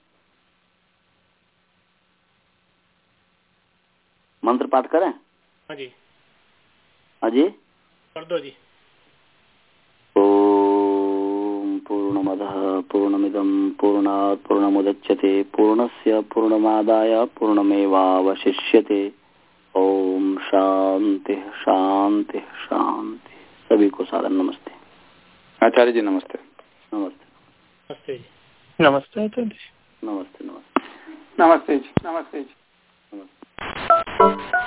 मंत्र पाठ करें? हाँ जी। हाँ जी। कर दो जी। ओम पूर्णमदः पूर्णमिदं पूर्णात् पूर्णमुदच्यते पूर्णस्य पूर्णमादाय पूर्णमेवावशिष्यते। ओम शांति शांति शांति सभी को साधन नमस्ते। आचार्य जी नमस्ते। नमस्ते। नमस्ते नमस्ते आचार्य नमस्ते नमस्ते। नमस्ते जी नमस्ते जी। Thank you.